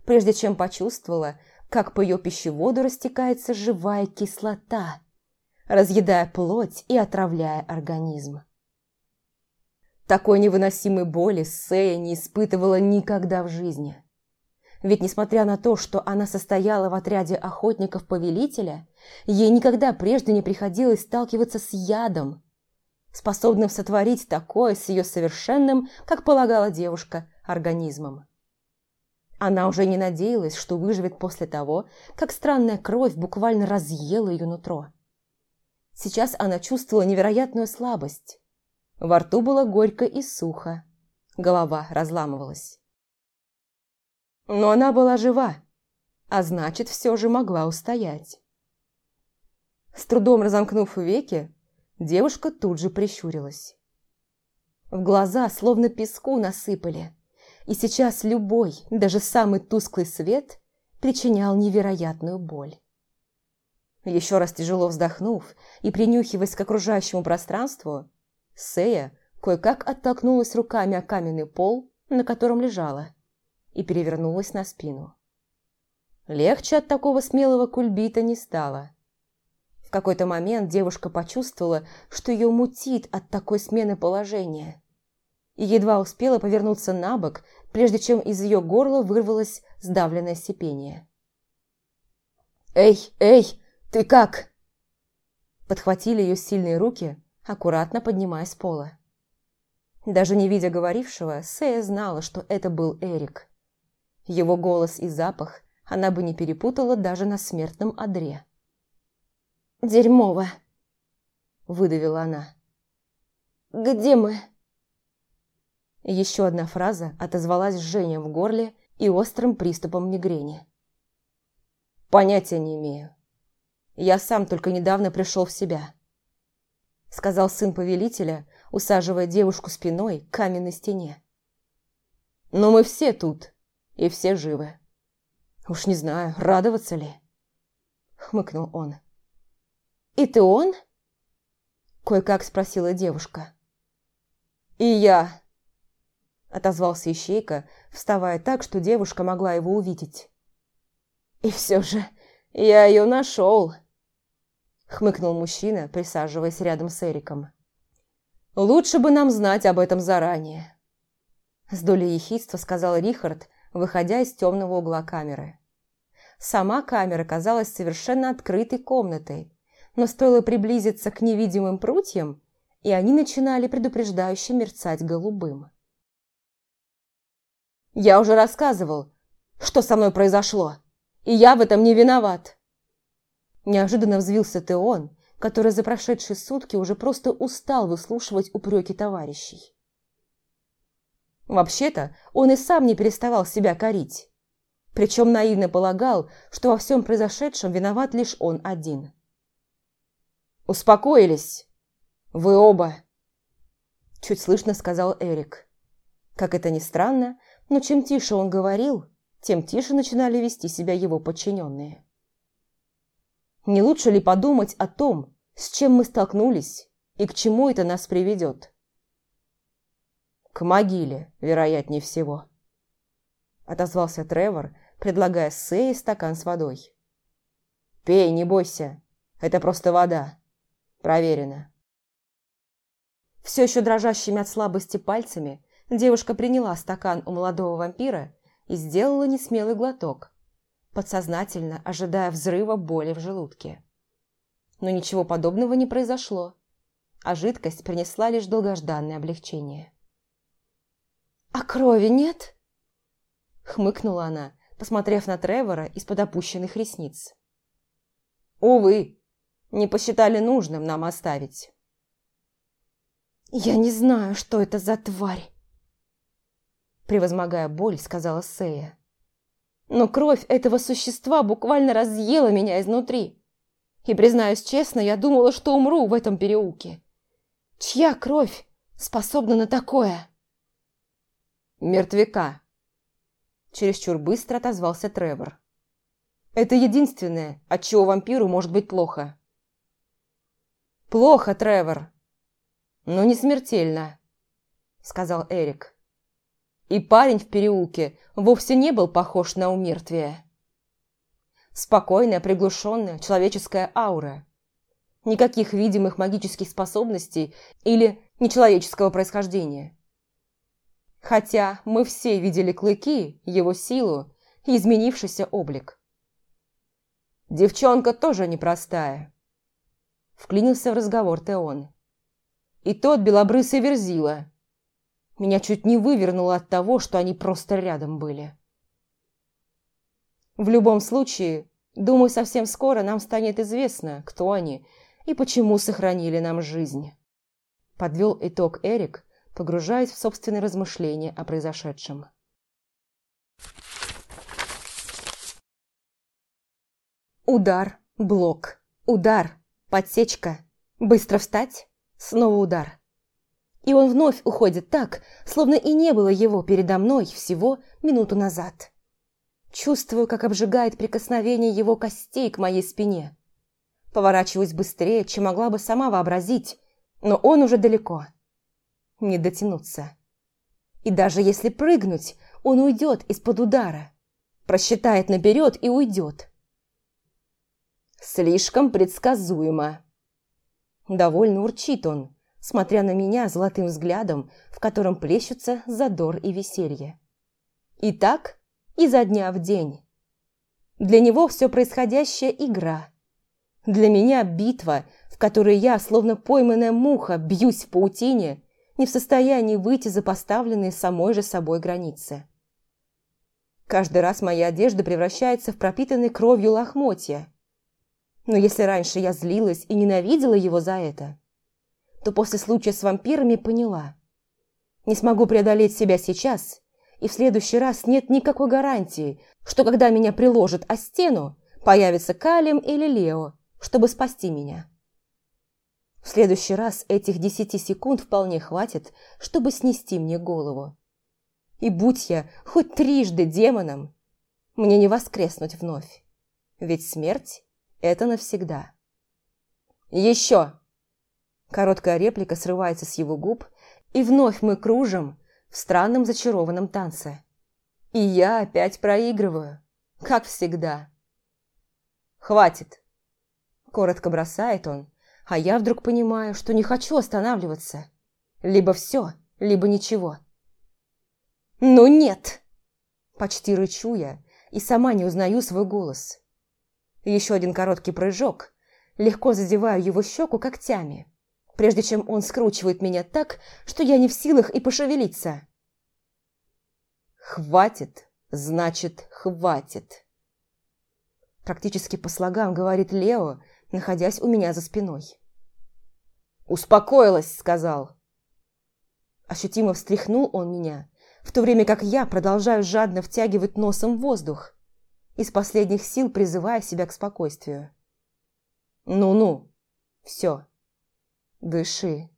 прежде чем почувствовала, как по ее пищеводу растекается живая кислота, разъедая плоть и отравляя организм. Такой невыносимой боли Сея не испытывала никогда в жизни. Ведь несмотря на то, что она состояла в отряде охотников повелителя, ей никогда прежде не приходилось сталкиваться с ядом, способным сотворить такое с ее совершенным, как полагала девушка, организмом. Она уже не надеялась, что выживет после того, как странная кровь буквально разъела ее нутро. Сейчас она чувствовала невероятную слабость. Во рту было горько и сухо, голова разламывалась. Но она была жива, а значит, все же могла устоять. С трудом разомкнув веки, Девушка тут же прищурилась. В глаза словно песку насыпали, и сейчас любой, даже самый тусклый свет причинял невероятную боль. Еще раз тяжело вздохнув и принюхиваясь к окружающему пространству, Сея кое-как оттолкнулась руками о каменный пол, на котором лежала, и перевернулась на спину. Легче от такого смелого кульбита не стало какой-то момент девушка почувствовала, что ее мутит от такой смены положения. И едва успела повернуться на бок, прежде чем из ее горла вырвалось сдавленное сипение. «Эй, эй, ты как?» Подхватили ее сильные руки, аккуратно поднимая с пола. Даже не видя говорившего, Сэя знала, что это был Эрик. Его голос и запах она бы не перепутала даже на смертном одре. «Дерьмово!» – выдавила она. «Где мы?» Еще одна фраза отозвалась жжением в горле и острым приступом мигрени. «Понятия не имею. Я сам только недавно пришел в себя», – сказал сын повелителя, усаживая девушку спиной к каменной стене. «Но мы все тут, и все живы. Уж не знаю, радоваться ли?» – хмыкнул он. «И ты он?» Кое-как спросила девушка. «И я», – отозвался Ищейка, вставая так, что девушка могла его увидеть. «И все же я ее нашел», – хмыкнул мужчина, присаживаясь рядом с Эриком. «Лучше бы нам знать об этом заранее», – с долей ехидства сказал Рихард, выходя из темного угла камеры. Сама камера казалась совершенно открытой комнатой, но стоило приблизиться к невидимым прутьям, и они начинали предупреждающе мерцать голубым. «Я уже рассказывал, что со мной произошло, и я в этом не виноват!» Неожиданно взвился Теон, который за прошедшие сутки уже просто устал выслушивать упреки товарищей. Вообще-то, он и сам не переставал себя корить. Причем наивно полагал, что во всем произошедшем виноват лишь он один. «Успокоились!» «Вы оба!» Чуть слышно сказал Эрик. Как это ни странно, но чем тише он говорил, тем тише начинали вести себя его подчиненные. Не лучше ли подумать о том, с чем мы столкнулись и к чему это нас приведет? К могиле, вероятнее всего. Отозвался Тревор, предлагая Сэй стакан с водой. «Пей, не бойся, это просто вода. Проверено». Все еще дрожащими от слабости пальцами девушка приняла стакан у молодого вампира и сделала несмелый глоток, подсознательно ожидая взрыва боли в желудке. Но ничего подобного не произошло, а жидкость принесла лишь долгожданное облегчение. «А крови нет?» Хмыкнула она, посмотрев на Тревора из-под опущенных ресниц. «Увы, не посчитали нужным нам оставить». «Я не знаю, что это за тварь!» Превозмогая боль, сказала Сея. «Но кровь этого существа буквально разъела меня изнутри. И, признаюсь честно, я думала, что умру в этом переулке. Чья кровь способна на такое?» «Мертвяка!» Чересчур быстро отозвался Тревор. «Это единственное, от чего вампиру может быть плохо». «Плохо, Тревор!» но не смертельно», – сказал Эрик. И парень в переулке вовсе не был похож на умертвие. Спокойная, приглушенная человеческая аура. Никаких видимых магических способностей или нечеловеческого происхождения. Хотя мы все видели клыки, его силу и изменившийся облик. Девчонка тоже непростая. Вклинился в разговор Теон и тот белобрысый верзила. Меня чуть не вывернуло от того, что они просто рядом были. В любом случае, думаю, совсем скоро нам станет известно, кто они и почему сохранили нам жизнь. Подвел итог Эрик, погружаясь в собственные размышления о произошедшем. Удар, блок, удар, подсечка. Быстро встать, Снова удар. И он вновь уходит так, словно и не было его передо мной всего минуту назад. Чувствую, как обжигает прикосновение его костей к моей спине. Поворачиваюсь быстрее, чем могла бы сама вообразить, но он уже далеко. Не дотянуться. И даже если прыгнуть, он уйдет из-под удара. Просчитает наперед и уйдет. Слишком предсказуемо. Довольно урчит он, смотря на меня золотым взглядом, в котором плещутся задор и веселье. И так изо дня в день. Для него все происходящее – игра. Для меня битва, в которой я, словно пойманная муха, бьюсь в паутине, не в состоянии выйти за поставленные самой же собой границы. Каждый раз моя одежда превращается в пропитанные кровью лохмотья. Но если раньше я злилась и ненавидела его за это, то после случая с вампирами поняла. Не смогу преодолеть себя сейчас, и в следующий раз нет никакой гарантии, что когда меня приложат о стену, появится Калим или Лео, чтобы спасти меня. В следующий раз этих десяти секунд вполне хватит, чтобы снести мне голову. И будь я хоть трижды демоном, мне не воскреснуть вновь. Ведь смерть это навсегда. «Еще!» Короткая реплика срывается с его губ, и вновь мы кружим в странном зачарованном танце. И я опять проигрываю, как всегда. «Хватит!» Коротко бросает он, а я вдруг понимаю, что не хочу останавливаться. Либо все, либо ничего. «Ну нет!» Почти рычу я и сама не узнаю свой голос. Еще один короткий прыжок. Легко задеваю его щеку когтями. Прежде чем он скручивает меня так, что я не в силах и пошевелиться. «Хватит, значит, хватит!» Практически по слогам говорит Лео, находясь у меня за спиной. «Успокоилась», — сказал. Ощутимо встряхнул он меня, в то время как я продолжаю жадно втягивать носом воздух, из последних сил призывая себя к спокойствию. «Ну-ну, все, дыши».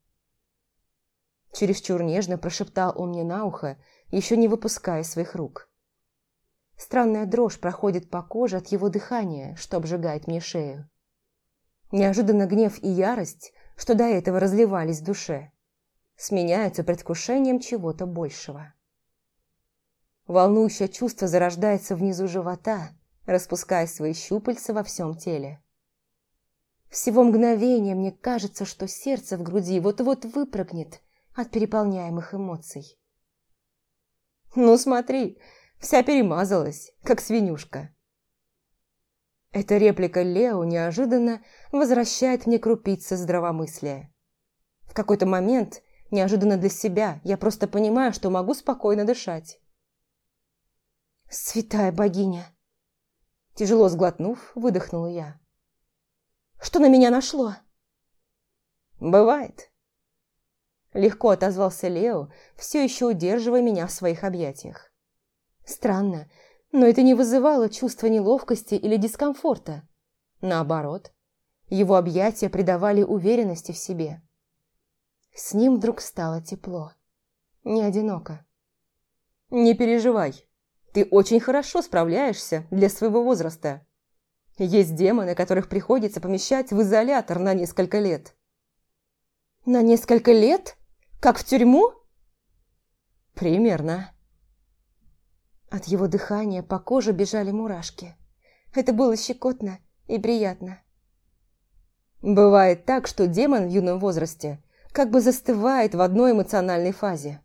Чересчур нежно прошептал он мне на ухо, еще не выпуская своих рук. Странная дрожь проходит по коже от его дыхания, что обжигает мне шею. Неожиданно гнев и ярость, что до этого разливались в душе, сменяются предвкушением чего-то большего. Волнующее чувство зарождается внизу живота, распуская свои щупальца во всем теле. Всего мгновения мне кажется, что сердце в груди вот-вот выпрыгнет от переполняемых эмоций. «Ну смотри, вся перемазалась, как свинюшка». Эта реплика Лео неожиданно возвращает мне крупицы здравомыслия. В какой-то момент, неожиданно для себя, я просто понимаю, что могу спокойно дышать. «Святая богиня!» Тяжело сглотнув, выдохнула я. «Что на меня нашло?» «Бывает». Легко отозвался Лео, все еще удерживая меня в своих объятиях. Странно, но это не вызывало чувства неловкости или дискомфорта. Наоборот, его объятия придавали уверенности в себе. С ним вдруг стало тепло. Не одиноко. «Не переживай», ты очень хорошо справляешься для своего возраста. Есть демоны, которых приходится помещать в изолятор на несколько лет. На несколько лет? Как в тюрьму? Примерно. От его дыхания по коже бежали мурашки. Это было щекотно и приятно. Бывает так, что демон в юном возрасте как бы застывает в одной эмоциональной фазе.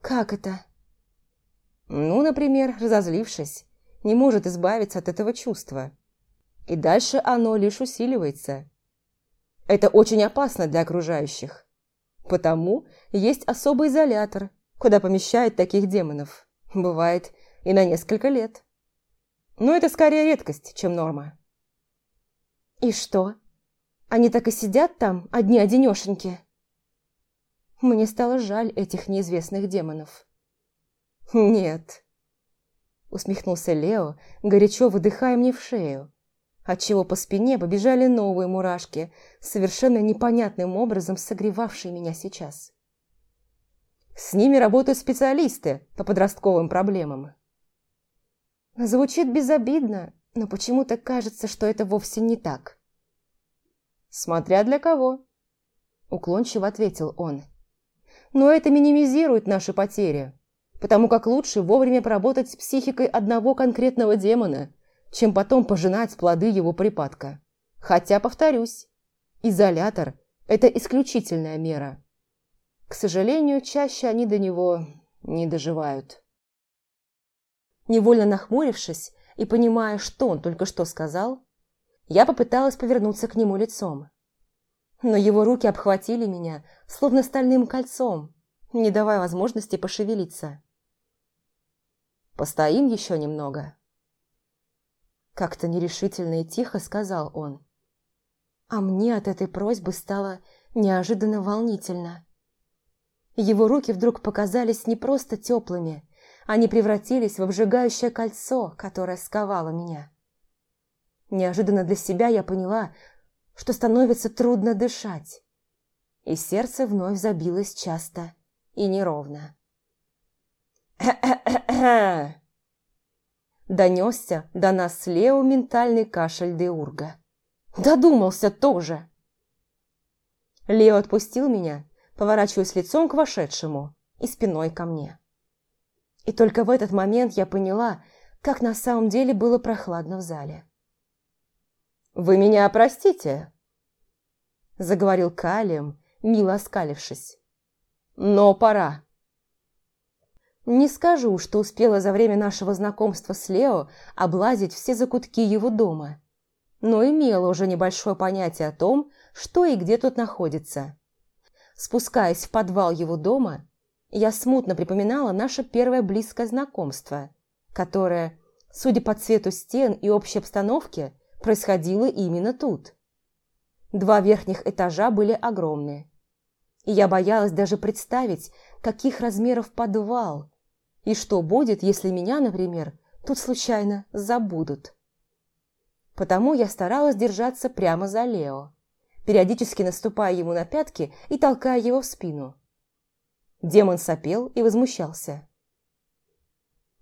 Как это? Ну, например, разозлившись, не может избавиться от этого чувства. И дальше оно лишь усиливается. Это очень опасно для окружающих. Потому есть особый изолятор, куда помещают таких демонов. Бывает и на несколько лет. Но это скорее редкость, чем норма. И что? Они так и сидят там, одни-одинешеньки? Мне стало жаль этих неизвестных демонов. «Нет», – усмехнулся Лео, горячо выдыхая мне в шею, отчего по спине побежали новые мурашки, совершенно непонятным образом согревавшие меня сейчас. «С ними работают специалисты по подростковым проблемам». Звучит безобидно, но почему-то кажется, что это вовсе не так. «Смотря для кого», – уклончиво ответил он. «Но это минимизирует наши потери потому как лучше вовремя поработать с психикой одного конкретного демона, чем потом пожинать плоды его припадка. Хотя, повторюсь, изолятор – это исключительная мера. К сожалению, чаще они до него не доживают. Невольно нахмурившись и понимая, что он только что сказал, я попыталась повернуться к нему лицом. Но его руки обхватили меня, словно стальным кольцом, не давая возможности пошевелиться. Постоим еще немного?» Как-то нерешительно и тихо сказал он. А мне от этой просьбы стало неожиданно волнительно. Его руки вдруг показались не просто теплыми, они превратились в обжигающее кольцо, которое сковало меня. Неожиданно для себя я поняла, что становится трудно дышать, и сердце вновь забилось часто и неровно. [COUGHS] Донесся до нас с Лео ментальный кашель Деурга. Додумался тоже. Лео отпустил меня, поворачиваясь лицом к вошедшему и спиной ко мне. И только в этот момент я поняла, как на самом деле было прохладно в зале. «Вы меня простите», – заговорил Калием, мило оскалившись. «Но пора». Не скажу, что успела за время нашего знакомства с Лео облазить все закутки его дома. но имела уже небольшое понятие о том, что и где тут находится. Спускаясь в подвал его дома, я смутно припоминала наше первое близкое знакомство, которое, судя по цвету стен и общей обстановке, происходило именно тут. Два верхних этажа были огромные. И я боялась даже представить, каких размеров подвал, и что будет, если меня, например, тут случайно забудут. Потому я старалась держаться прямо за Лео, периодически наступая ему на пятки и толкая его в спину. Демон сопел и возмущался.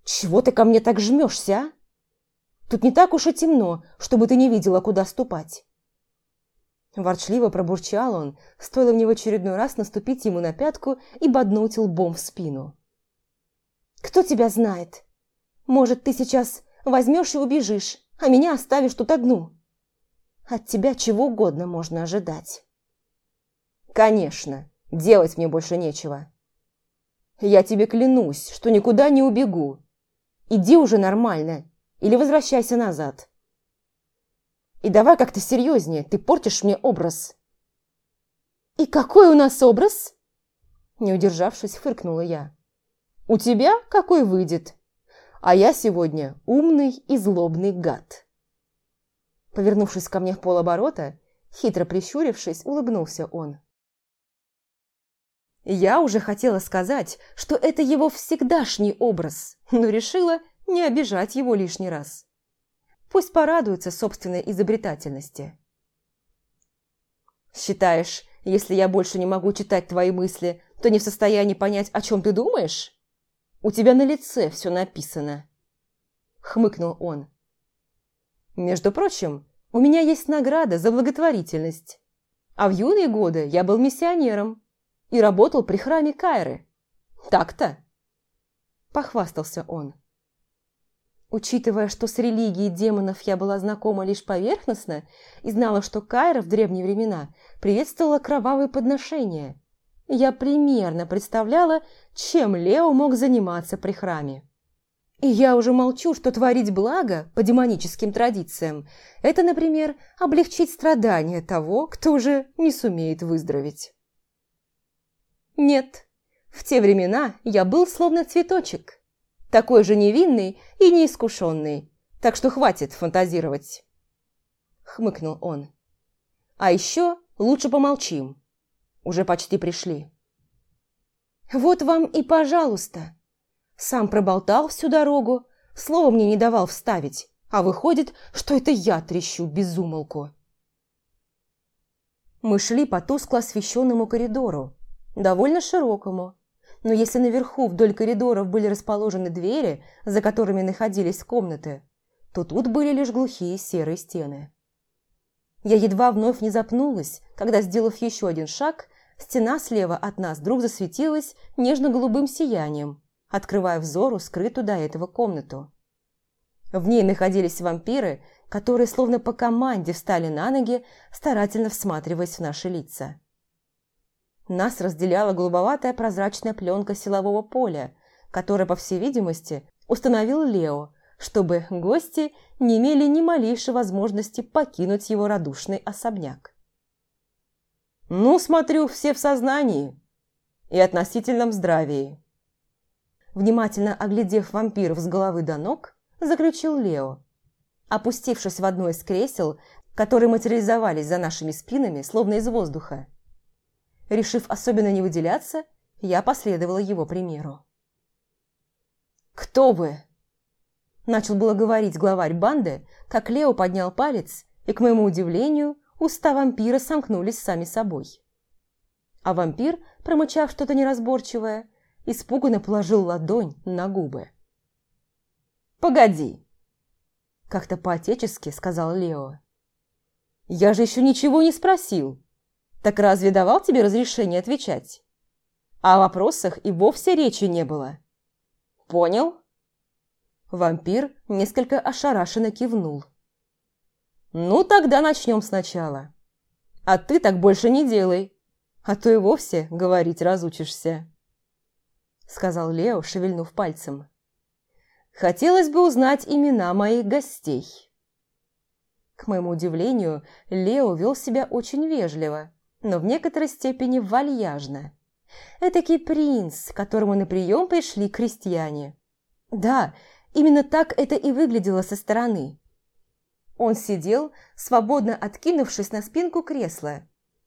«Чего ты ко мне так жмешься, а? Тут не так уж и темно, чтобы ты не видела, куда ступать». Ворчливо пробурчал он, стоило мне в очередной раз наступить ему на пятку и боднуть лбом в спину. «Кто тебя знает? Может, ты сейчас возьмешь и убежишь, а меня оставишь тут одну? От тебя чего угодно можно ожидать». «Конечно, делать мне больше нечего. Я тебе клянусь, что никуда не убегу. Иди уже нормально или возвращайся назад». И давай как-то серьезнее, ты портишь мне образ». «И какой у нас образ?» Не удержавшись, фыркнула я. «У тебя какой выйдет? А я сегодня умный и злобный гад». Повернувшись ко мне в полоборота, хитро прищурившись, улыбнулся он. Я уже хотела сказать, что это его всегдашний образ, но решила не обижать его лишний раз. Пусть порадуется собственной изобретательности. «Считаешь, если я больше не могу читать твои мысли, то не в состоянии понять, о чем ты думаешь? У тебя на лице все написано», — хмыкнул он. «Между прочим, у меня есть награда за благотворительность. А в юные годы я был миссионером и работал при храме Кайры. Так-то?» Похвастался он. Учитывая, что с религией демонов я была знакома лишь поверхностно и знала, что Кайра в древние времена приветствовала кровавые подношения, я примерно представляла, чем Лео мог заниматься при храме. И я уже молчу, что творить благо по демоническим традициям – это, например, облегчить страдания того, кто уже не сумеет выздороветь. Нет, в те времена я был словно цветочек – такой же невинный и неискушенный, так что хватит фантазировать. Хмыкнул он. А еще лучше помолчим. Уже почти пришли. Вот вам и пожалуйста. Сам проболтал всю дорогу, слово мне не давал вставить, а выходит, что это я трещу безумолку. Мы шли по тускло освещенному коридору, довольно широкому, но если наверху вдоль коридоров были расположены двери, за которыми находились комнаты, то тут были лишь глухие серые стены. Я едва вновь не запнулась, когда, сделав еще один шаг, стена слева от нас вдруг засветилась нежно-голубым сиянием, открывая взору скрытую до этого комнату. В ней находились вампиры, которые словно по команде встали на ноги, старательно всматриваясь в наши лица. Нас разделяла голубоватая прозрачная пленка силового поля, которая, по всей видимости, установил Лео, чтобы гости не имели ни малейшей возможности покинуть его радушный особняк. «Ну, смотрю, все в сознании и относительном здравии». Внимательно оглядев вампиров с головы до ног, заключил Лео. Опустившись в одно из кресел, которые материализовались за нашими спинами, словно из воздуха, Решив особенно не выделяться, я последовала его примеру. «Кто вы?» Начал было говорить главарь банды, как Лео поднял палец, и, к моему удивлению, уста вампира сомкнулись сами собой. А вампир, промычав что-то неразборчивое, испуганно положил ладонь на губы. «Погоди!» – как-то по-отечески сказал Лео. «Я же еще ничего не спросил!» Так разве давал тебе разрешение отвечать? А о вопросах и вовсе речи не было. Понял? Вампир несколько ошарашенно кивнул. Ну, тогда начнем сначала. А ты так больше не делай, а то и вовсе говорить разучишься. Сказал Лео, шевельнув пальцем. Хотелось бы узнать имена моих гостей. К моему удивлению, Лео вел себя очень вежливо, но в некоторой степени вальяжно. Этакий принц, которому на прием пришли крестьяне. Да, именно так это и выглядело со стороны. Он сидел, свободно откинувшись на спинку кресла,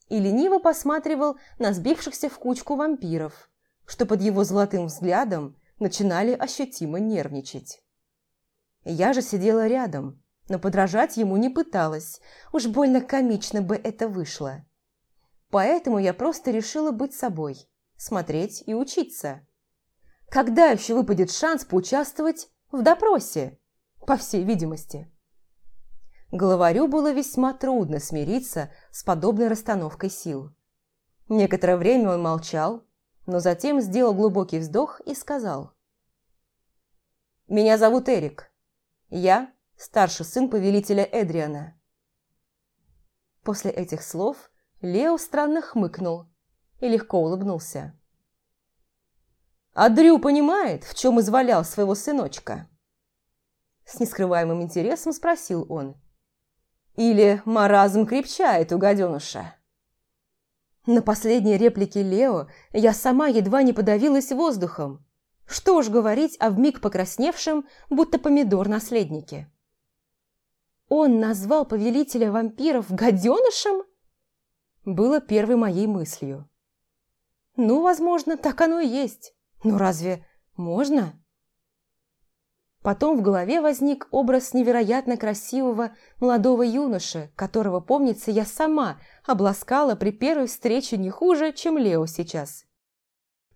и лениво посматривал на сбившихся в кучку вампиров, что под его золотым взглядом начинали ощутимо нервничать. Я же сидела рядом, но подражать ему не пыталась, уж больно комично бы это вышло. Поэтому я просто решила быть собой, смотреть и учиться. Когда еще выпадет шанс поучаствовать в допросе, по всей видимости? Главарю было весьма трудно смириться с подобной расстановкой сил. Некоторое время он молчал, но затем сделал глубокий вздох и сказал. «Меня зовут Эрик. Я старший сын повелителя Эдриана». После этих слов Лео странно хмыкнул и легко улыбнулся. «А понимает, в чем извалял своего сыночка?» С нескрываемым интересом спросил он. Или маразм крепчает у гаденыша? На последней реплике Лео я сама едва не подавилась воздухом. Что уж говорить о вмиг покрасневшем, будто помидор наследнике. Он назвал повелителя вампиров гаденышем? Было первой моей мыслью. Ну, возможно, так оно и есть. Но разве можно? Потом в голове возник образ невероятно красивого молодого юноши, которого, помнится, я сама обласкала при первой встрече не хуже, чем Лео сейчас.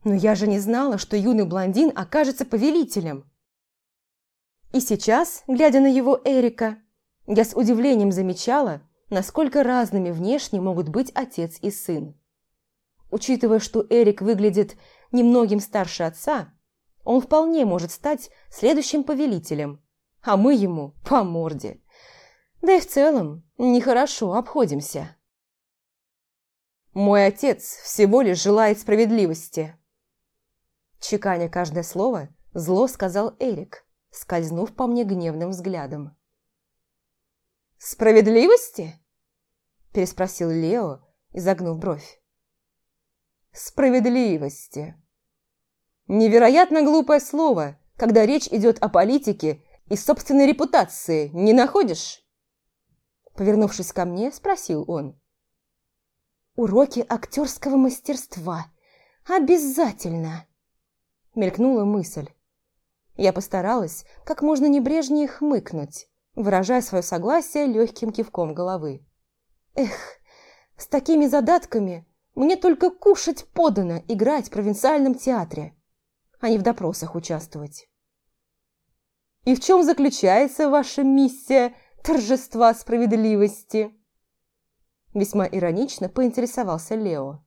Но я же не знала, что юный блондин окажется повелителем. И сейчас, глядя на его Эрика, я с удивлением замечала, насколько разными внешне могут быть отец и сын. Учитывая, что Эрик выглядит немногим старше отца, он вполне может стать следующим повелителем, а мы ему по морде. Да и в целом нехорошо обходимся. «Мой отец всего лишь желает справедливости», Чеканя каждое слово, зло сказал Эрик, скользнув по мне гневным взглядом. «Справедливости?» переспросил Лео, изогнув бровь. «Справедливости», Невероятно глупое слово, когда речь идет о политике и собственной репутации, не находишь?» Повернувшись ко мне, спросил он. «Уроки актерского мастерства. Обязательно!» Мелькнула мысль. Я постаралась как можно небрежнее хмыкнуть, выражая свое согласие легким кивком головы. «Эх, с такими задатками мне только кушать подано играть в провинциальном театре а не в допросах участвовать. «И в чем заключается ваша миссия торжества справедливости?» Весьма иронично поинтересовался Лео.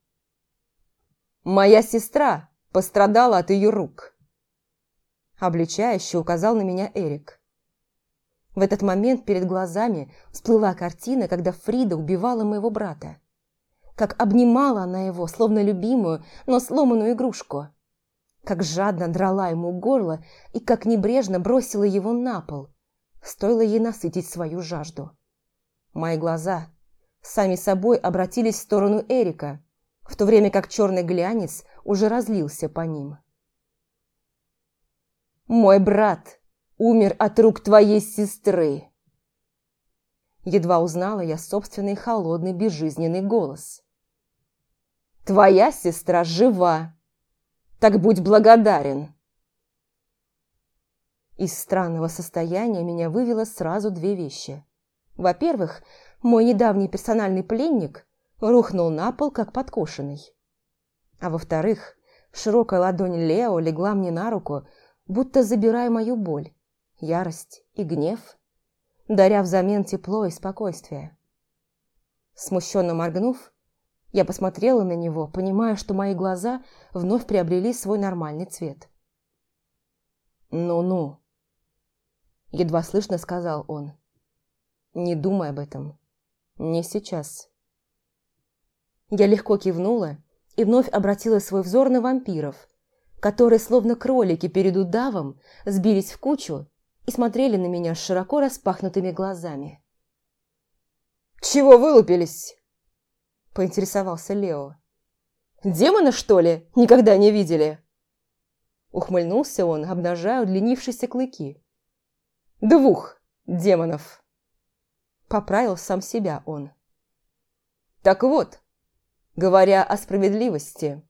«Моя сестра пострадала от ее рук», обличающе указал на меня Эрик. В этот момент перед глазами всплыла картина, когда Фрида убивала моего брата. Как обнимала она его, словно любимую, но сломанную игрушку как жадно драла ему горло и как небрежно бросила его на пол. Стоило ей насытить свою жажду. Мои глаза сами собой обратились в сторону Эрика, в то время как черный глянец уже разлился по ним. «Мой брат умер от рук твоей сестры!» Едва узнала я собственный холодный безжизненный голос. «Твоя сестра жива!» Так будь благодарен!» Из странного состояния меня вывело сразу две вещи. Во-первых, мой недавний персональный пленник рухнул на пол, как подкошенный. А во-вторых, широкая ладонь Лео легла мне на руку, будто забирая мою боль, ярость и гнев, даря взамен тепло и спокойствие. Смущенно моргнув, я посмотрела на него, понимая, что мои глаза вновь приобрели свой нормальный цвет. «Ну-ну», – едва слышно сказал он. «Не думай об этом. Не сейчас». Я легко кивнула и вновь обратила свой взор на вампиров, которые, словно кролики перед удавом, сбились в кучу и смотрели на меня с широко распахнутыми глазами. «Чего вылупились?» – поинтересовался Лео. «Демона, что ли, никогда не видели?» Ухмыльнулся он, обнажая удлинившиеся клыки. «Двух демонов!» Поправил сам себя он. «Так вот, говоря о справедливости»,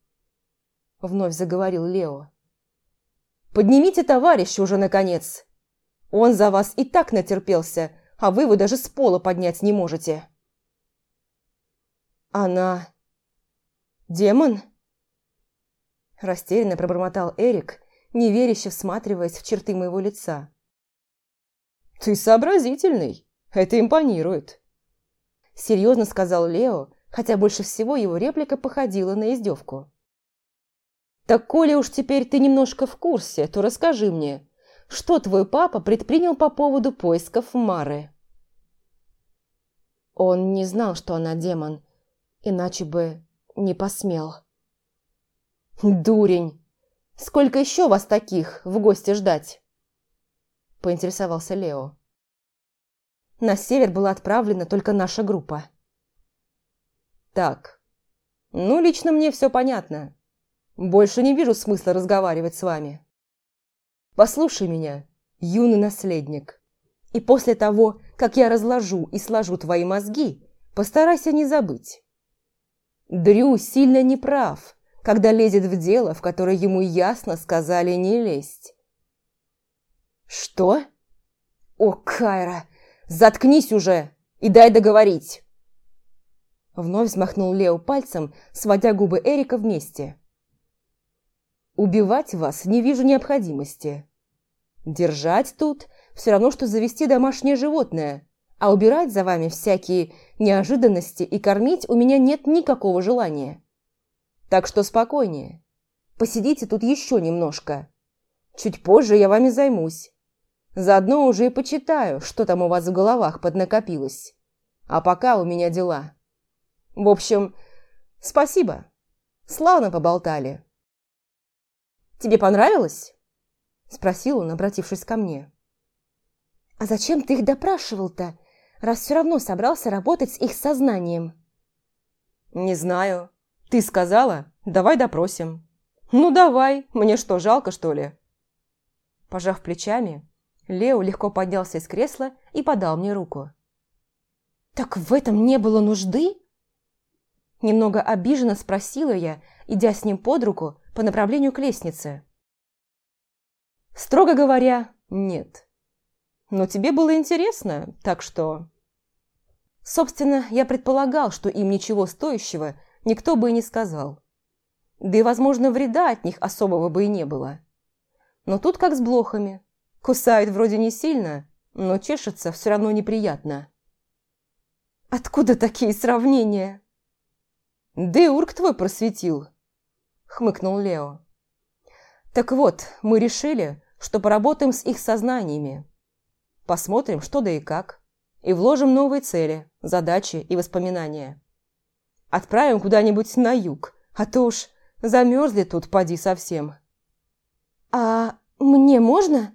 — вновь заговорил Лео, «поднимите товарища уже, наконец. Он за вас и так натерпелся, а вы его даже с пола поднять не можете». «Она... демон?» Растерянно пробормотал Эрик, неверяще всматриваясь в черты моего лица. «Ты сообразительный, это импонирует», – серьезно сказал Лео, хотя больше всего его реплика походила на издевку. «Так коли уж теперь ты немножко в курсе, то расскажи мне, что твой папа предпринял по поводу поисков Мары?» Он не знал, что она демон, иначе бы не посмел. «Дурень! Сколько еще вас таких в гости ждать?» Поинтересовался Лео. На север была отправлена только наша группа. Так, ну, лично мне все понятно. Больше не вижу смысла разговаривать с вами. Послушай меня, юный наследник. И после того, как я разложу и сложу твои мозги, постарайся не забыть. Дрю сильно неправ, когда лезет в дело, в которое ему ясно сказали не лезть. «Что?» «О, Кайра, заткнись уже и дай договорить!» Вновь взмахнул Лео пальцем, сводя губы Эрика вместе. «Убивать вас не вижу необходимости. Держать тут все равно, что завести домашнее животное, а убирать за вами всякие неожиданности и кормить у меня нет никакого желания. Так что спокойнее. Посидите тут еще немножко. Чуть позже я вами займусь. Заодно уже и почитаю, что там у вас в головах поднакопилось. А пока у меня дела». В общем, спасибо. Славно поболтали. «Тебе понравилось?» – спросил он, обратившись ко мне. «А зачем ты их допрашивал-то, раз все равно собрался работать с их сознанием?» «Не знаю. Ты сказала? Давай допросим». «Ну давай, мне что, жалко, что ли?» Пожав плечами, Лео легко поднялся из кресла и подал мне руку. «Так в этом не было нужды?» Немного обиженно спросила я, идя с ним под руку по направлению к лестнице. Строго говоря, нет. Но тебе было интересно, так что... Собственно, я предполагал, что им ничего стоящего никто бы и не сказал. Да и, возможно, вреда от них особого бы и не было. Но тут как с блохами. Кусают вроде не сильно, но чешется все равно неприятно. «Откуда такие сравнения?» «Деурк твой просветил», – хмыкнул Лео. «Так вот, мы решили, что поработаем с их сознаниями. Посмотрим, что да и как, и вложим новые цели, задачи и воспоминания. Отправим куда-нибудь на юг, а то уж замерзли тут, поди совсем». «А мне можно?»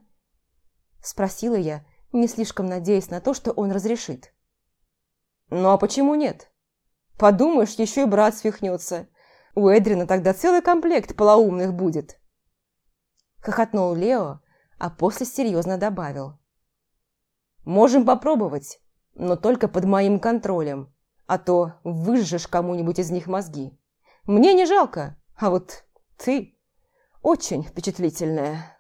– спросила я, не слишком надеясь на то, что он разрешит. «Ну а почему нет?» Подумаешь, еще и брат свихнется. У Эдрина тогда целый комплект полоумных будет. Хохотнул Лео, а после серьезно добавил. Можем попробовать, но только под моим контролем, а то выжжешь кому-нибудь из них мозги. Мне не жалко, а вот ты очень впечатлительная.